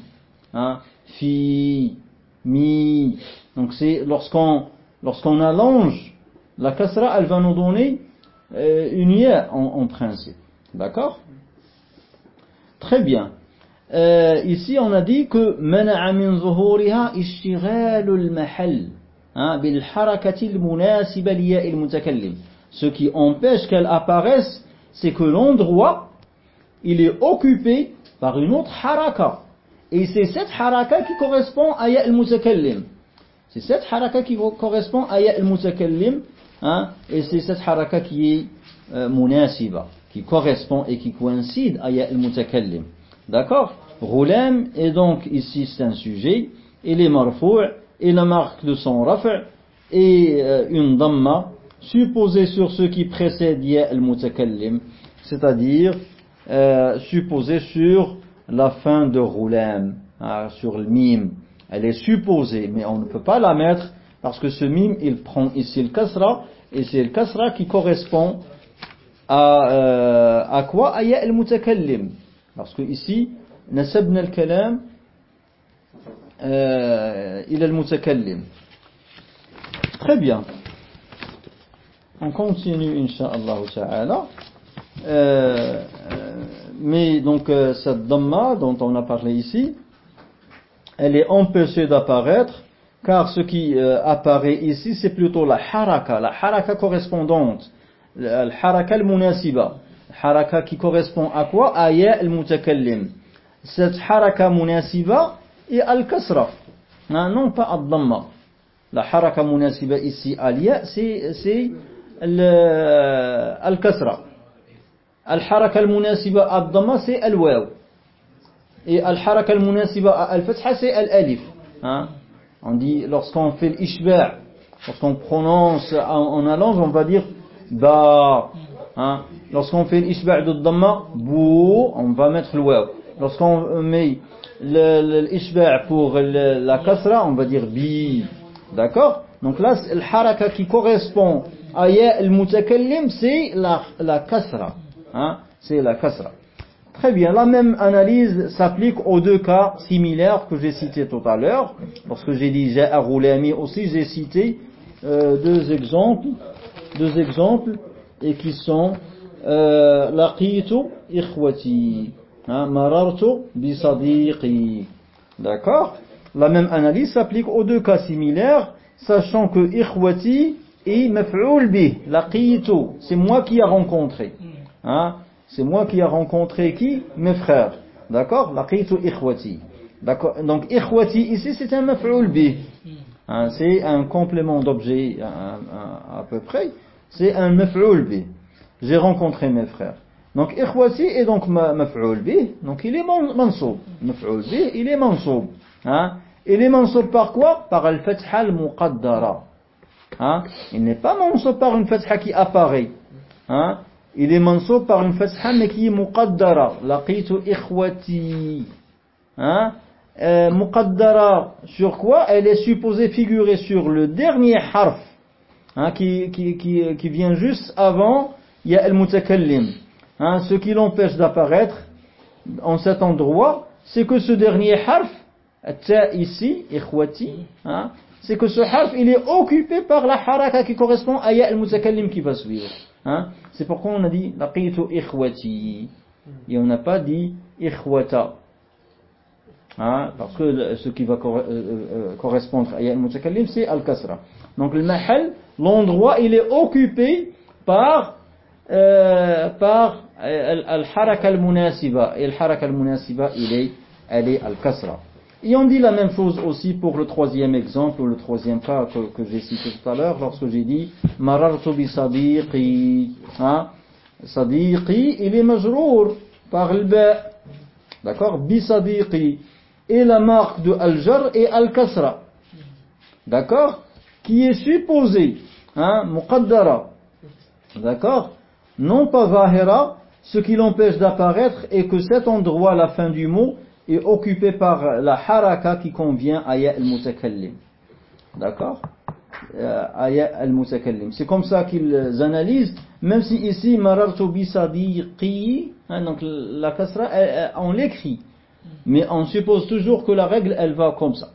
hein, fi, mi. Donc c'est lorsqu'on lorsqu'on allonge la kasra, elle va nous donner une ya en, principe. D'accord? Très bien. Ici, on a dit que mana'a min zuhuriha. Hein, ce qui empêche qu'elle apparaisse, c'est que l'endroit, il est occupé par une autre haraka. Et c'est cette haraka qui correspond à ya al-mutakallim. C'est cette haraka qui correspond à ya al-mutakallim, hein, et c'est cette haraka qui est euh, munasiba, qui correspond et qui coïncide à ya al-mutakallim. D'accord? Roulam est donc ici, c'est un sujet, il est marfou' et la marque de son raf' et euh, une dhamma supposée sur ce qui précède ya al-mutakallim, c'est-à-dire euh, supposée sur la fin de roulam, hein, sur le mime. Elle est supposée, mais on ne peut pas la mettre parce que ce mime, il prend ici le kasra et c'est le kasra qui correspond à, euh, à quoi? À ya al-mutakallim. Parce que ici, nasabna al-kalam euh, il est. Très bien. On continue, Inch'Allah ta'ala. Euh, euh, mais donc, euh, cette dhamma dont on a parlé ici, elle est empêchée d'apparaître, car ce qui apparaît ici, c'est plutôt la haraka, la haraka correspondante, la haraka al-munasiba, haraka qui correspond à quoi? À ya al-mutakallim. Cette haraka munasiba, al-kasra. Non pas al-dhamma. La haraka munasiba ici à ya, c'est al-kasra. Al-haraka al-munasiba al-dhamma, c'est al-waw. Et al-haraka al-munasiba al-fatha, c'est al-alif. On dit, lorsqu'on fait l'ishba', lorsqu'on prononce en allonge, on va dire ba. Lorsqu'on fait l'ishba' de dhamma, bou, on va mettre le waw. Lorsqu'on met l'ishba' pour la kasra, on va dire bi. D'accord? Donc là, le haraka qui correspond aya al-mutakallim, c'est la, la kasra. Hein, c'est la kasra. Très bien, la même analyse s'applique aux deux cas similaires que j'ai cités tout à l'heure. Lorsque j'ai dit Ja'a Roulami aussi, j'ai cité euh, deux exemples, deux exemples, et qui sont euh, Laqitu ikhwati, marartu bisadiqi. D'accord? La même analyse s'applique aux deux cas similaires, sachant que ikhwati est maf'ul bih, laqitu, c'est moi qui a rencontré. Hein c'est moi qui ai rencontré qui? Mes frères. D'accord? Laqitu ikhwati. D'accord Donc ikhwati ici c'est un maf'ul bih. Hein, c'est un complément d'objet à, peu près. C'est un maf'ul. J'ai rencontré mes frères. Donc ikhwati est donc maf'ul bih. Donc il est mansoub. Maf'ul bih, il est mansoub. Hein? Il est mansoub par quoi? Par al-fatha al-muqaddara. Hein? Il n'est pas mansoub par une fatha qui apparaît. Hein? Il est mansoub par une fatha mais qui est muqaddara. Laqitu ikhwati. Hein? Euh, muqaddara sur quoi? Elle est supposée figurer sur le dernier harf qui, qui, vient juste avant il y a al-mutakallim. Hein, ce qui l'empêche d'apparaître en cet endroit, c'est que ce dernier harf, ta ici, ikhwati, hein, c'est que ce harf il est occupé par la haraka qui correspond à ya al-mutakallim qui va suivre. Hein? C'est pourquoi on a dit laqitu ikhwati et on n'a pas dit ikhwata. Hein? Parce que ce qui va euh, euh, correspondre à al-mutakallim c'est al-kasra. Donc le mahal, l'endroit, il est occupé par euh, par al-haraka al-munasiba et al-haraka al-munasiba il est elle est al-kasra. Et on dit la même chose aussi pour le troisième exemple, le troisième cas que, j'ai cité tout à l'heure, lorsque j'ai dit Marartu bi. Hein? Sadiqi, il est majrour par le ba. D'accord Bi sadiqi. Et la marque de al-jar est al-kasra. D'accord? Qui est supposé, hein, muqaddara. D'accord? Non pas zahira, ce qui l'empêche d'apparaître est que cet endroit, la fin du mot, est occupé par la haraka qui convient à ya al-mutakallim. D'accord? Euh, Aya al-mutakallim. C'est comme ça qu'ils analysent, même si ici, marartu bi hein, donc la kasra, on l'écrit. Mais on suppose toujours que la règle, elle va comme ça.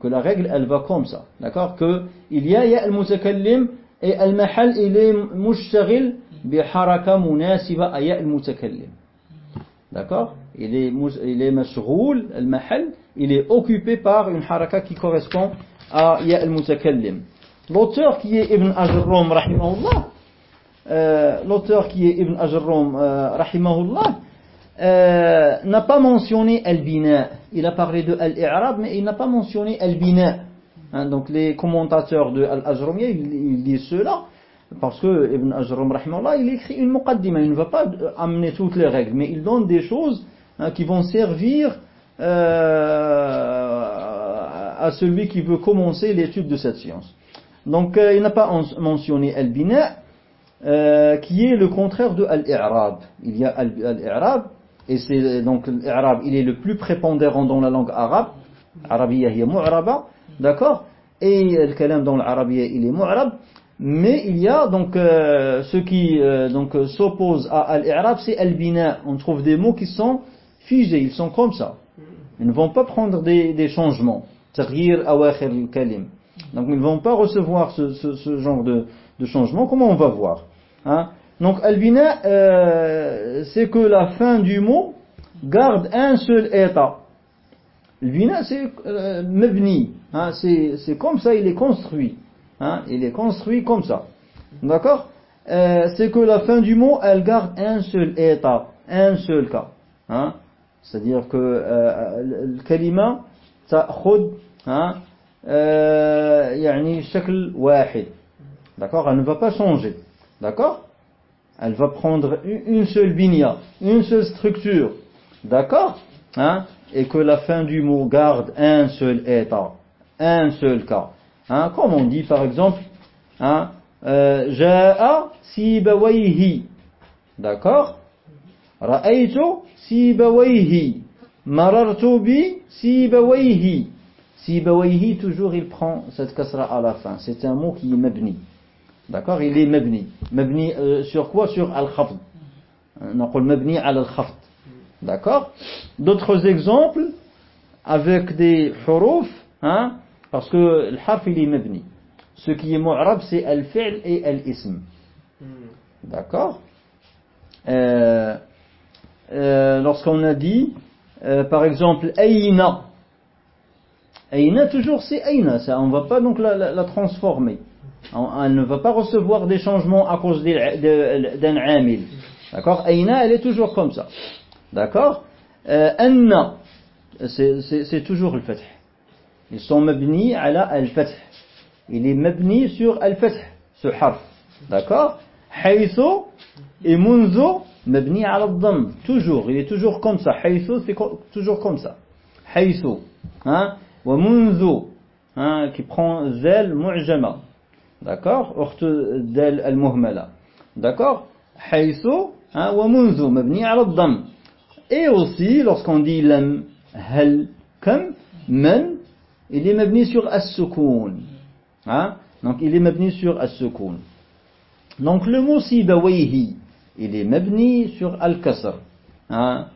Que la règle, elle va comme ça. D'accord? Que il y a ya al-mutakallim et al-mahal, il est munasiba à ya al-mutakallim. D'accord il est, il est al-mahal, il est occupé par une haraka qui correspond à ya al-mutakallim. L'auteur qui est Ibn Ajurrum, rahimahullah, euh, l'auteur qui est Ibn euh, euh, n'a pas mentionné al-bina. Il a parlé de al-i'rab, mais il n'a pas mentionné al-bina. Hein, donc les commentateurs de al-Ajrumiyya, ils, ils disent cela. Parce que Ibn Ajrum, il écrit une muqaddima, il ne va pas amener toutes les règles, mais il donne des choses hein, qui vont servir euh, à celui qui veut commencer l'étude de cette science. Donc euh, il n'a pas mentionné al-bina, euh, qui est le contraire de al-i'rab. Il y a al-i'rab, et c'est donc l'irab, il est le plus prépondérant dans la langue arabe. Arabiyya hiya mu'raba, d'accord? Et le kalam dans l'arabiyya, il est mu'rab. Mais il y a donc euh, ce qui euh, donc s'oppose à al-i'rab, c'est al-bina. On trouve des mots qui sont figés, ils sont comme ça. Ils ne vont pas prendre des, des changements. Al-kalim. Donc ils ne vont pas recevoir ce, ce, ce genre de, de, changement. Comment on va voir hein? Donc al-bina, euh, c'est que la fin du mot garde un seul état. Al-bina, c'est euh, mebni. Hein? C'est comme ça, il est construit. Hein, il est construit comme ça. D'accord euh, C'est que la fin du mot, elle garde un seul état, un seul cas. Hein, c'est-à-dire que euh, le kalima, ça khud, hein, euh, yani shakl wahid. D'accord Elle ne va pas changer. D'accord Elle va prendre une seule binia, une seule structure. D'accord hein Et que la fin du mot garde un seul état, un seul cas. Hein, comme on dit par exemple, hein, euh, Ja'a sibawayhi. D'accord? Ra'aytu sibawayhi. Marartu bi sibawayhi. Sibawayhi, toujours il prend cette kasra à la fin. C'est un mot qui est mabni. D'accord? Il est mabni. Mabni euh, sur quoi? Sur al-khafd. On mabni al-khafd. D'accord? D'autres exemples avec des huruf, hein, parce que le harf il est mabni. Ce qui est mu'rab c'est al-fi'l et al-ism. D'accord? Euh, euh, Lorsqu'on a dit, euh, par exemple, ayna. Ayna toujours c'est ayna, ça, on ne va pas donc la, la, la transformer. Elle ne va pas recevoir des changements à cause d'un amil. D'accord? Aina, elle est toujours comme ça. D'accord? Anna, c'est toujours le fath. Ils sont mabni ala al-fath. Il est mabni sur al-fath, ce harf. D'accord? Haythu et munzu mabni ala al Toujours, il est toujours comme ça. Haythu, c'est toujours comme ça. Haythu. Hein? Wamunzo. hein, qui prend zel mu'jama. D'accord? Orte del al-muhmala. D'accord? Haythu hein, wa munzu mabni ala al Et aussi, lorsqu'on dit lam, hal, comme, men, il est mabni sur as-sukoun. Hein? Donc, il est mabni sur as-sukoun. Donc, le mot sibawayhi, il est mabni sur al-kasr. Hein?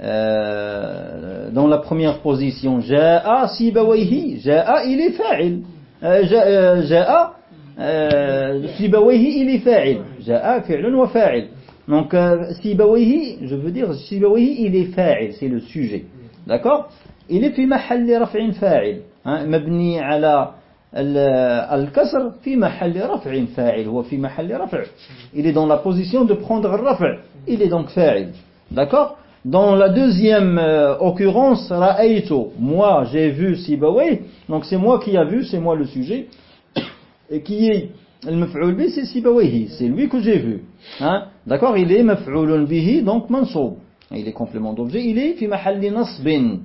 Euh, dans la première position, ja'a sibawayhi, ja'a il est fa'il. Euh, ja'a Sibawayhi, il est fa'il. Ja'a fi'lun wa fa'il. Donc, Sibawayhi, je veux dire, Sibawayhi, il est fa'il, c'est le sujet. D'accord? Il est fi mahalli raf'in fa'il. مبني على الكسر في محل رفع فاعل هو في محل رفع il est dans la position de prendre raf' il est donc fa'il d'accord dans la deuxième euh, occurrence ra'aytu moi j'ai vu Sibawayh donc c'est moi qui a vu c'est moi le sujet et qui est le maf'ul bi, c'est Sibawayhi, c'est lui que j'ai vu. Hein? D'accord Il est maf'ulun bihi, donc mansoub. Il est complément d'objet, il est fi mahalli nasbin.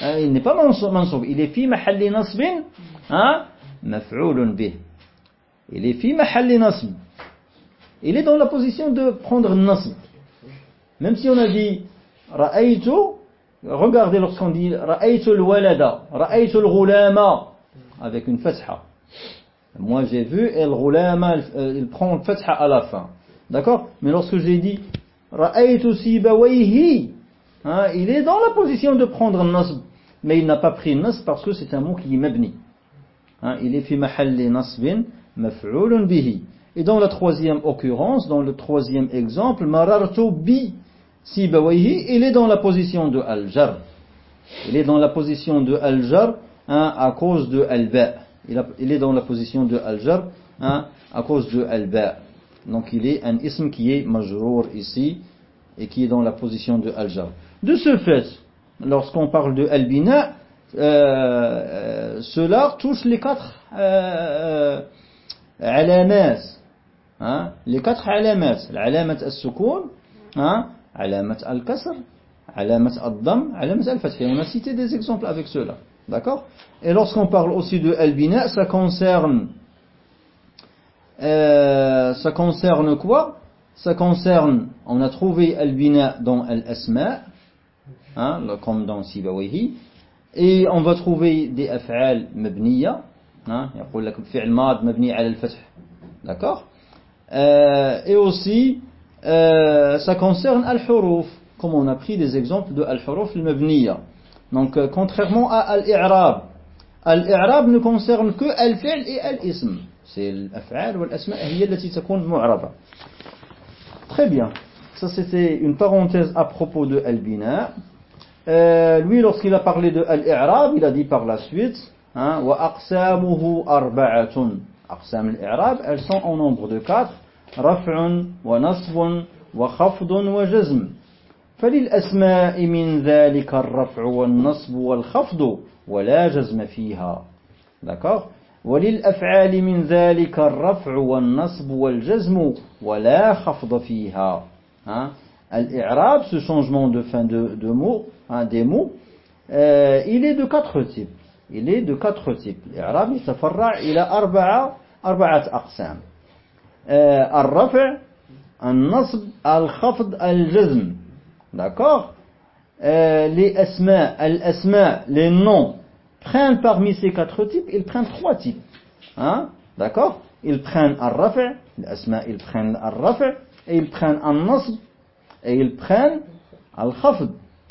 Hein? Il n'est pas mansoub, il est fi mahalli nasbin, hein? maf'ulun bih. Il est fi mahalli nasb. Il est dans la position de prendre nasb. Même si on a dit ra'aytu, regardez lorsqu'on dit ra'aytu al-walada, ra'aytu al-ghulama, avec une fatha. Moi j'ai vu, el roulama, euh, il prend le fatha à la fin. D'accord? Mais lorsque j'ai dit, ra'aytu sibawayhi, hein, il est dans la position de prendre nasb. Mais il n'a pas pris nasb parce que c'est un mot qui est mabni. Hein, il est fi mahalli nasbin, maf'ulun bihi. Et dans la troisième occurrence, dans le troisième exemple, marartu bi sibawayhi, il est dans la position de al-jar. Il est dans la position de al-jar hein, à cause de al-ba' il, est dans la position de al-jar à cause de al-ba. Donc il est un ism qui est majrour ici et qui est dans la position de al-jar. De ce fait, lorsqu'on parle de al-bina, euh, euh, cela touche les quatre euh, alamat. Hein, les quatre alamat. L'alamat al-sukun, hein, alamat al-kasr, alamat al-dam, alamat al-fath. On a cité des exemples avec cela. D'accord? Et lorsqu'on parle aussi de al-bina, ça concerne euh, ça concerne quoi? Ça concerne, on a trouvé al-bina dans al-asma, hein, comme dans Sibawihi, et on va trouver des af'al mabniya, hein, يقول لك فعل ماض مبني على الفتح d'accord euh, et aussi euh, ça concerne al-huruf comme on a pris des exemples de al-huruf al-mabniya donc, euh, contrairement à al-i'rab, al-i'rab ne concerne que al-fi'l et al-ism. C'est l'af'al ou l'asma هي التي تكون معربة. Très bien. Ça, c'était une parenthèse à propos de al-bina. Euh, lui, lorsqu'il a parlé de al-i'rab, il a dit par la suite, hein, وَأَقْسَامُهُ أَرْبَعَةٌ أقسام الإعراب, elles sont en nombre de quatre. رفع ونصب وخفض وجزم فللأسماء من ذلك الرفع والنصب والخفض ولا جزم فيها d'accord وللأفعال من ذلك الرفع والنصب والجزم ولا خفض فيها hein? الإعراب ce changement de fin de, de mots hein, des mots euh, il est de quatre types il est de quatre types الإعراب يتفرع إلى أربعة أربعة أقسام euh, الرفع النصب الخفض الجزم D'accord euh, Les asma, al-asma, les noms, prennent parmi ces quatre types, ils prennent trois types. Hein? D'accord? Ils prennent al-rafi', Les asma, ils prennent al-raf' et ils prennent al-nasb et ils prennent al-khafd.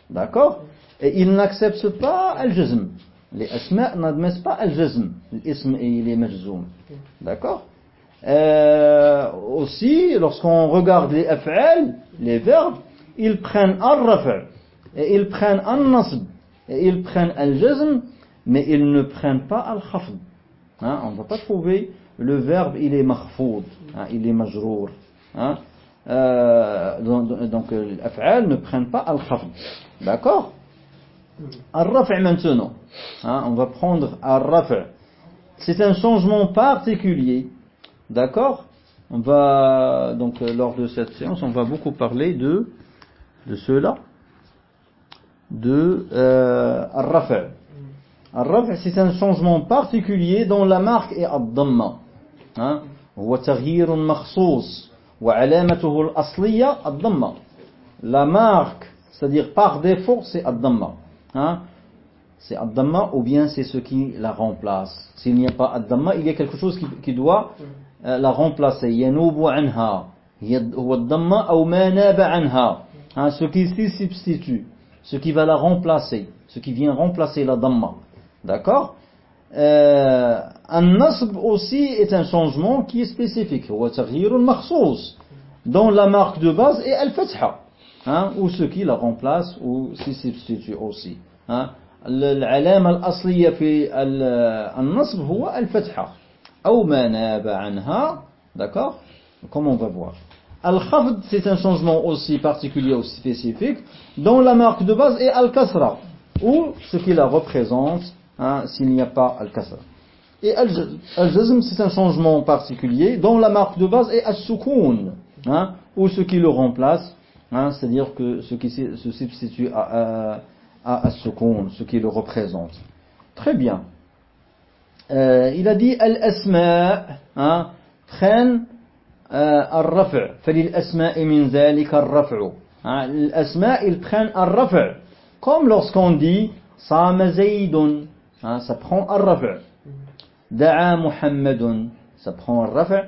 D'accord? Et ils n'acceptent pas al-jazm. Les asma n'admettent pas al-jazm. L'ism et il est majzoum. D'accord? Euh, Aussi, lorsqu'on regarde les af'al, les verbes, ils prennent al-raf' et ils prennent al-nasb et ils prennent al-jazm, mais ils ne prennent pas al-khafd. Hein, on ne va pas trouver le verbe, il est mahfoud, hein, il est majrour. Hein, euh, donc, donc l'af'al ne prennent pas al-khafd. D'accord? Al-raf' maintenant. Hein, on va prendre al-raf'. C'est un changement particulier. D'accord? On va, donc lors de cette séance, on va beaucoup parler de, de cela. De euh, al-raf'. Al-raf' c'est un changement particulier dont la marque est ad-damma. Hein هو تغيير مخصوص وعلامته الأصلية الضمة la marque c'est-à-dire par défaut c'est ad-damma hein c'est ad-damma ou bien c'est ce qui la remplace s'il n'y a pas ad-damma il y a quelque chose qui, qui doit euh, la remplacer ينوب عنها هو الضمة أو ما ناب عنها hein, ce qui s'y substitue ce qui va la remplacer ce qui vient remplacer la damma d'accord euh, un nasb aussi est un changement qui est spécifique. Dont la marque de base est al-fatha. Hein, ou ce qui la remplace ou s'y substitue aussi. Hein. العلامة الأصلية في النصب هو الفتحة أو ما ناب عنها d'accord comme on va voir al-khafd c'est un changement aussi particulier ou spécifique dont la marque de base est al-kasra ou ce qui la représente hein, s'il n'y a pas al-kasra et al-jazm, c'est un changement particulier dont la marque de base est al-sukoun, hein, ou ce qui le remplace, hein, c'est-à-dire que ce qui se substitue à, à, al-sukoun, ce qui le représente. Très bien. Euh, il a dit al-asma, hein, prennent euh, al-raf' فللأسماء من ذلك الرفع hein, L'asma, ils prennent al-raf' comme lorsqu'on dit Sama Zaydun, hein, ça prend al-raf' Da'a Muhammadun, ça prend un rafa.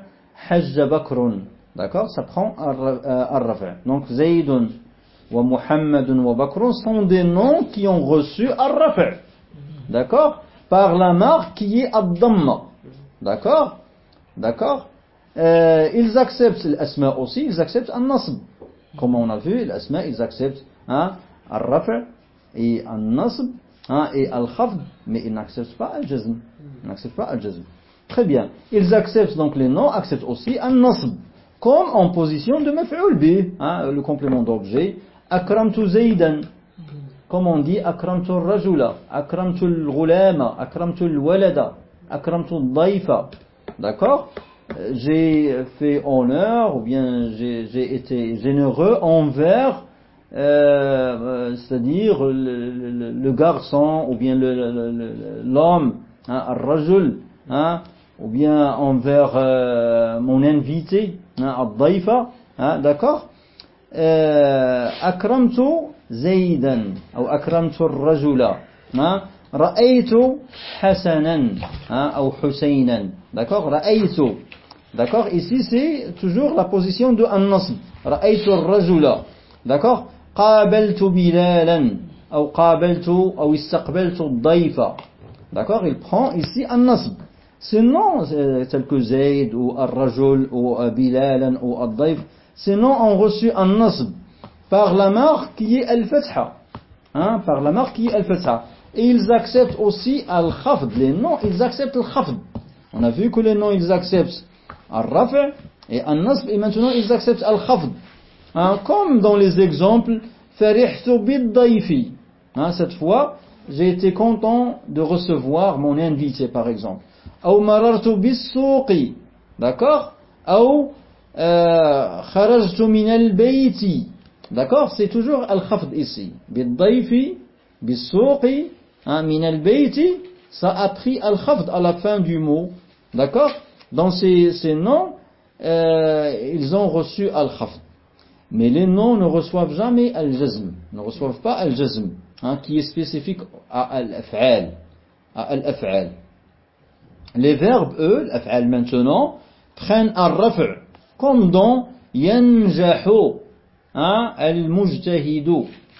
Hajja Bakrun, d'accord Ça prend un rafa. Donc Zaydun wa Muhammadun wa Bakrun sont des noms qui ont reçu un rafa. D'accord Par la marque qui est ad-damma. D'accord D'accord euh, Ils acceptent l'asma aussi, ils acceptent un nasb. Comme on a vu, l'asma, ils acceptent hein, al-rafa et un nasb hein, et al-khafd, mais ils n'acceptent pas al-jazm. Ils n'acceptent pas al-jazm. Très bien. Ils acceptent donc les noms, acceptent aussi al-nasb, comme en position de maf'ul hein, le complément d'objet. Akramtu zaydan, comme on dit akramtu rajula, akramtu al-ghulama, akramtu al-walada, akramtu al-daifa. D'accord? J'ai fait honneur, ou bien j'ai été généreux envers euh, c'est-à-dire le, garçon ou bien l'homme, hein, rajul, hein, ou bien envers euh, mon invité, hein, hein, d'accord? Euh, Akramtu Zaydan, ou hein, Ra'aytu Hasanan, hein, ou Husaynan, d'accord? Ra'aytu, d'accord? Ici c'est toujours la position de an-nasb, Ra'aytu rajula, d'accord? قابلت بلالا أو قابلت أو استقبلت الضيف D'accord Il prend ici un nasb. Ces noms, tels que Zayd ou Ar-Rajul ou Bilalan ou Ad-Daif, ces noms ont reçu un nasb par la marque qui est Al-Fatha. Hein, par la marque qui est Al-Fatha. Et ils acceptent aussi Al-Khafd. Les noms, ils acceptent Al-Khafd. On a vu que les noms, ils acceptent Al-Rafi' et Al-Nasb, et maintenant ils acceptent Al-Khafd. Hein, comme dans les exemples. Hein, cette fois, j'ai été content de recevoir mon invité, par exemple. Ou marartu bis-suqi. D'accord Ou kharajtu min al-bayti. D'accord C'est toujours al-khafd ici. Bid-daifi, bis-suqi, hein, min al-bayti, ça a pris al-khafd à la fin du mot. D'accord Dans ces, ces noms, euh, ils ont reçu al-khafd. Mais les noms ne reçoivent jamais al-jazm, ne reçoivent pas al-jazm, hein, qui est spécifique à al-af'al. Al-af'al. Les verbes, eux, l'af'al maintenant, prennent un raf' comme dans yanjahu hein, al-mujtahidu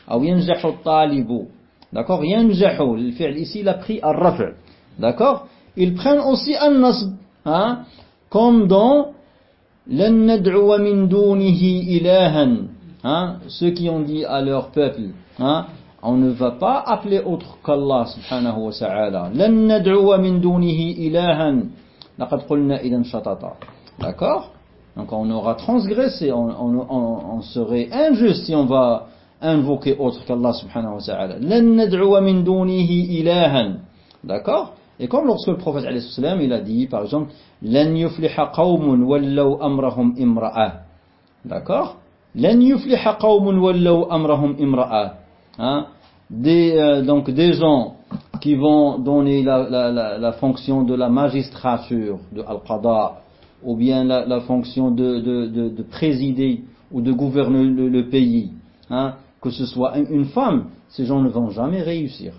ou yanjahu al-talibu d'accord? Yanjahu le fi'l ici il a pris al-raf' d'accord? Ils prennent aussi al-nasb hein, comme dans hein, ceux qui ont dit à leur peuple hein, on ne va pas appeler autre qu'Allah subhanahu wa ta'ala. Lan nad'u min dunihi ilahan laqad qulna idan shatata d'accord? Donc on aura transgressé, on, serait injuste si on va invoquer autre qu'Allah subhanahu wa ta'ala. D'accord? Et comme lorsque le prophète il a dit, par exemple, Lan yufliha qawmun wallaw amrahum imra'a. D'accord? Lan yufliha qawmun wallaw amrahum imra'a. Des, euh, donc des gens qui vont donner la, fonction de la magistrature, de al-qada, ou bien la, fonction de, de, présider ou de gouverner le, le pays, hein, que ce soit une femme, ces gens ne vont jamais réussir.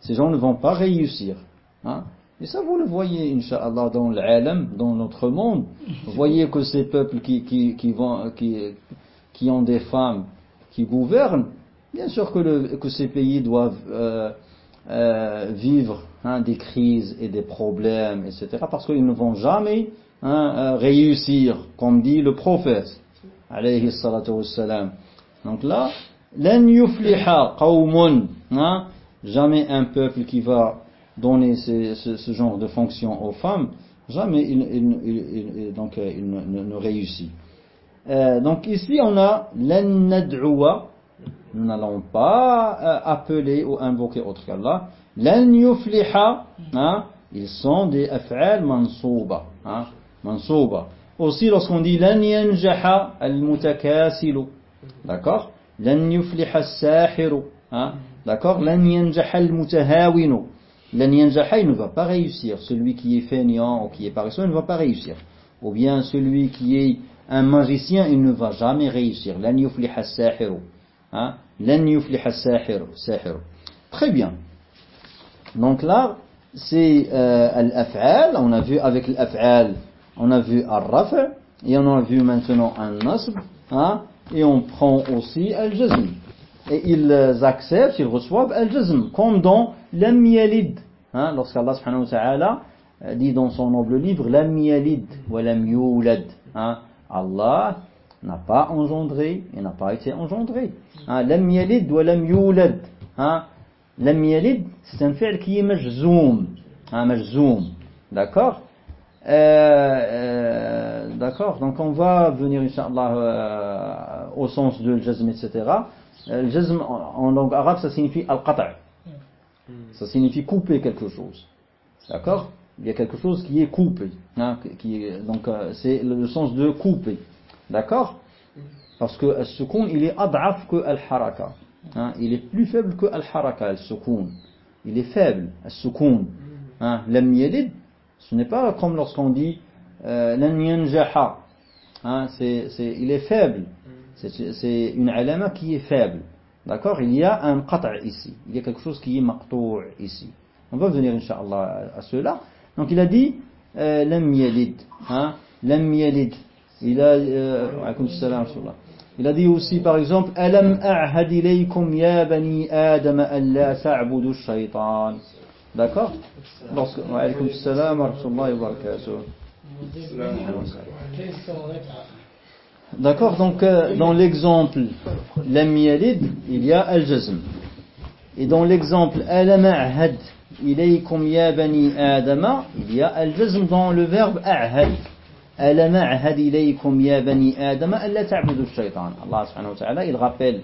Ces gens ne vont pas réussir. Hein? Et ça, vous le voyez, Inch'Allah, dans l'alam, dans notre monde. Vous voyez que ces peuples qui, qui, qui, ont des femmes qui gouvernent, bien sûr que, que ces pays doivent euh, euh, vivre hein, des crises et des problèmes, etc. Parce qu'ils ne vont jamais hein, euh, réussir, comme dit le prophète, alayhi salatu wassalam. Donc là, yufliha qawmun, hein, jamais un peuple qui va donner ce, ce, ce, genre de fonction aux femmes, jamais il, il, il, donc, euh, il ne, ne, réussit. Euh, donc ici on a lan nad'uwa, nous n'allons pas euh, appeler ou invoquer autre qu'Allah. Lan yufliha, hein, ils sont des af'al mansouba. Hein, mansouba. Aussi lorsqu'on dit lan yanjaha al-mutakasilu. D'accord? Lan yufliha as-sahiru. Hein? D'accord? Lan al-mutahawinu. Lan yanjaha, il ne va pas réussir. Celui qui est fainéant ou qui est paresseux, il ne va pas réussir. Ou bien celui qui est un magicien, il ne va jamais réussir. Hein? Très bien. Donc là, c'est euh. On a vu avec l'af'al on a vu al-raf' et on a vu maintenant un nasb, hein, et on prend aussi al-jazm. Et ils acceptent, ils reçoivent al-jazm, comme dans lam yalid, hein, lorsqu'Allah subhanahu wa ta'ala dit dans son noble livre lam yalid wa lam yulad. Hein, Allah n'a pas engendré et n'a pas été engendré. Hein, lam yalid wa lam yulad. Hein, lam yalid, c'est un fi'l qui est majzoum. Hein, majzoum. D'accord? Euh, euh, d'accord Donc on va venir, Inch'Allah, euh, au sens de jazm, etc. Le jazm en, langue arabe, ça signifie al-qata'. Ça signifie couper quelque chose. D'accord? Il y a quelque chose qui est coupé. Hein, qui, donc c'est le, sens de couper. D'accord? Parce que al-sukun, il est ad'af que al-haraka. Hein, il est plus faible que al-haraka, al-sukun. Il est faible, al-sukun. Hein, lam ce n'est pas comme lorsqu'on dit euh, hein, c'est, c'est, il est faible. C'est, une alama qui est faible. D'accord? Il y a un qata' ici. Il y a quelque chose qui est maqtou' ici. On va venir, Inch'Allah, à cela. Donc il a dit euh, lam yalid. Hein, lam yalid. Il a, euh, il a dit aussi, par exemple, Alam a'had ilaykum ya bani Adam an la ta'budu shaytan. D'accord? Lorsque, wa alaykum salam wa rahmatullahi wa barakatuh. D'accord Donc, euh, dans l'exemple lam il y a al-jazm. Et dans l'exemple alam a'had ilaykum ya bani adama, il y a al-jazm dans le verbe a'had. Alam a'had ilaykum ya bani adama alla ta'budu shaytan. Allah subhanahu wa ta'ala, il rappelle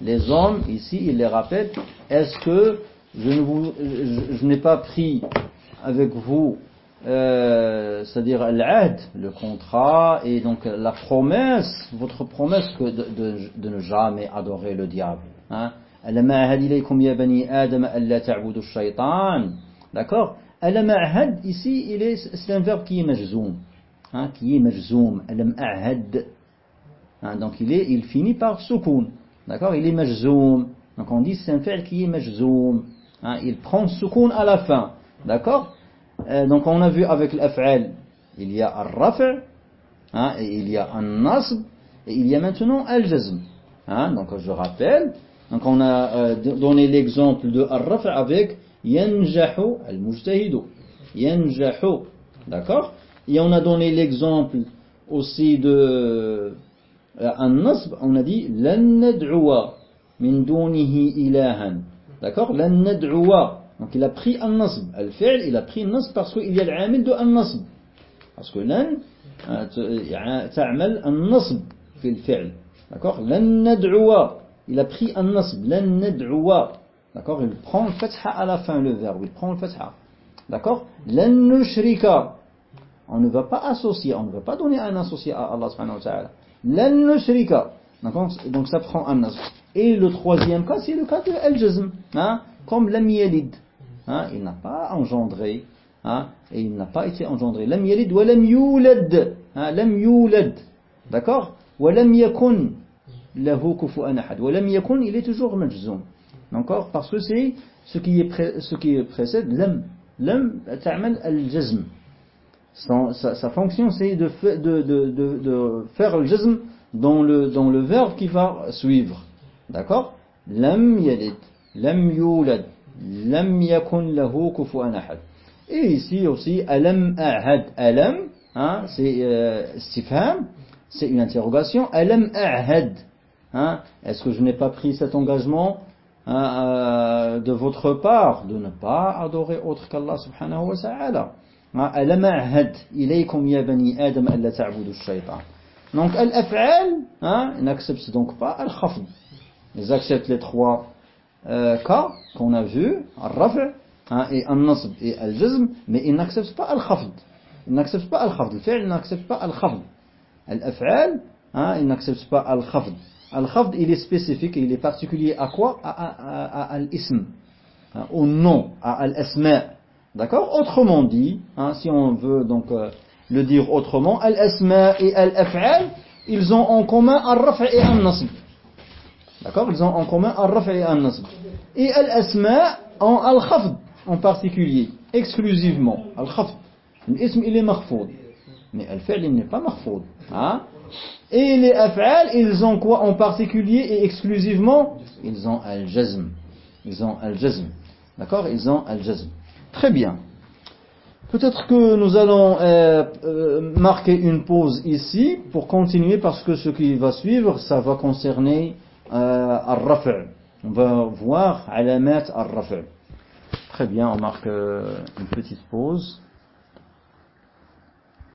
les hommes ici, il les rappelle. Est-ce que je n'ai pas pris avec vous euh, c'est-à-dire l'ad, le contrat, et donc la promesse, votre promesse que de, ne jamais adorer le diable. Hein? D'accord Al-ma'had, ici, c'est un verbe qui est majzoum. Hein, qui est majzoum. Al-ma'had. Hein, donc il est, il finit par soukoun. D'accord? Il est majzoum. Donc on dit c'est un verbe qui est majzoum. Hein, il prend soukoun à la fin. D'accord? Euh, Donc on a vu avec l'af'al, il y a al-raf' hein, et il y a un nasb, et il y a maintenant al-jazm. Hein, donc je rappelle, donc on a euh, donné l'exemple de ar-raf' avec yanjahu al-mujtahidu. Yanjahu, d'accord? Et on a donné l'exemple aussi de euh, un nasb, on a dit lan min dunihi ilahan. D'accord? Lan. Donc il a pris un nasb. Al-fi'l, il a pris un nasb parce qu'il y a l'amil de un nasb. Parce que lan تعمل النصب في الفعل d'accord لن ندعو il a pris un nasb لن ندعو d'accord il prend le fatha à la fin le verbe il prend le fatha d'accord لن نشرك on ne va pas associer on ne va pas donner un associé à Allah subhanahu wa ta'ala لن نشرك donc ça prend un nasb et le troisième cas c'est le cas de al-jazm hein comme lam yalid hein il n'a pas engendré hein, et il n'a pas été engendré. Lam yalid wa lam yulad. Hein, lam yulad. D'accord? Wa lam yakun lahu kufu'an ahad. Wa lam yakun, il est toujours majzoum. D'accord? Parce que c'est ce qui est ce qui précède lam. Lam ta'mal al-jazm. Sa, sa, fonction c'est de, de, de, de, faire le jazm dans le, dans le verbe qui va suivre. D'accord? Lam yalid. Lam yulad. Lam yakun lahu kufu'an ahad. Et ici aussi, alam a'had. Alam, c'est euh, c'est une interrogation. Alam a'had. Hein, Est-ce que je n'ai pas pris cet engagement hein, euh, de votre part de ne pas adorer autre qu'Allah subhanahu wa ta'ala Alam a'had ilaykum ya bani adam alla ta'budu shaytan. Donc al-af'al hein, n'accepte donc pas al-khafd. Ils acceptent les trois euh, cas qu'on a vus, al-raf' hein, et un nasb et al-jazm, mais il n'accepte pas al-khafd. Il n'accepte pas al-khafd. Le fi'l n'accepte pas al-khafd. Al-af'al, hein, il n'accepte pas al-khafd. Al-khafd, il est spécifique, il est particulier à quoi? À, à, à, à al-ism, hein, au nom, à al-asma. D'accord? Autrement dit, hein, si on veut donc euh, le dire autrement, al-asma et al-af'al, ils ont en commun al-raf' et al-nasb. D'accord? Ils ont en commun al-raf' et al-nasb. Et al-asma en al-khafd en particulier, exclusivement, al-khafd. L'ism il est marfoud. Mais al-fi'l il n'est pas marfoud. Hein? Et les af'al, ils ont quoi en particulier et exclusivement? Ils ont al-jazm. Ils ont al-jazm. D'accord? Ils ont al-jazm. Très bien. Peut-être que nous allons euh, euh, marquer une pause ici pour continuer parce que ce qui va suivre, ça va concerner al-raf'. On va voir alamat al-raf'. Très bien, on marque euh, une petite pause.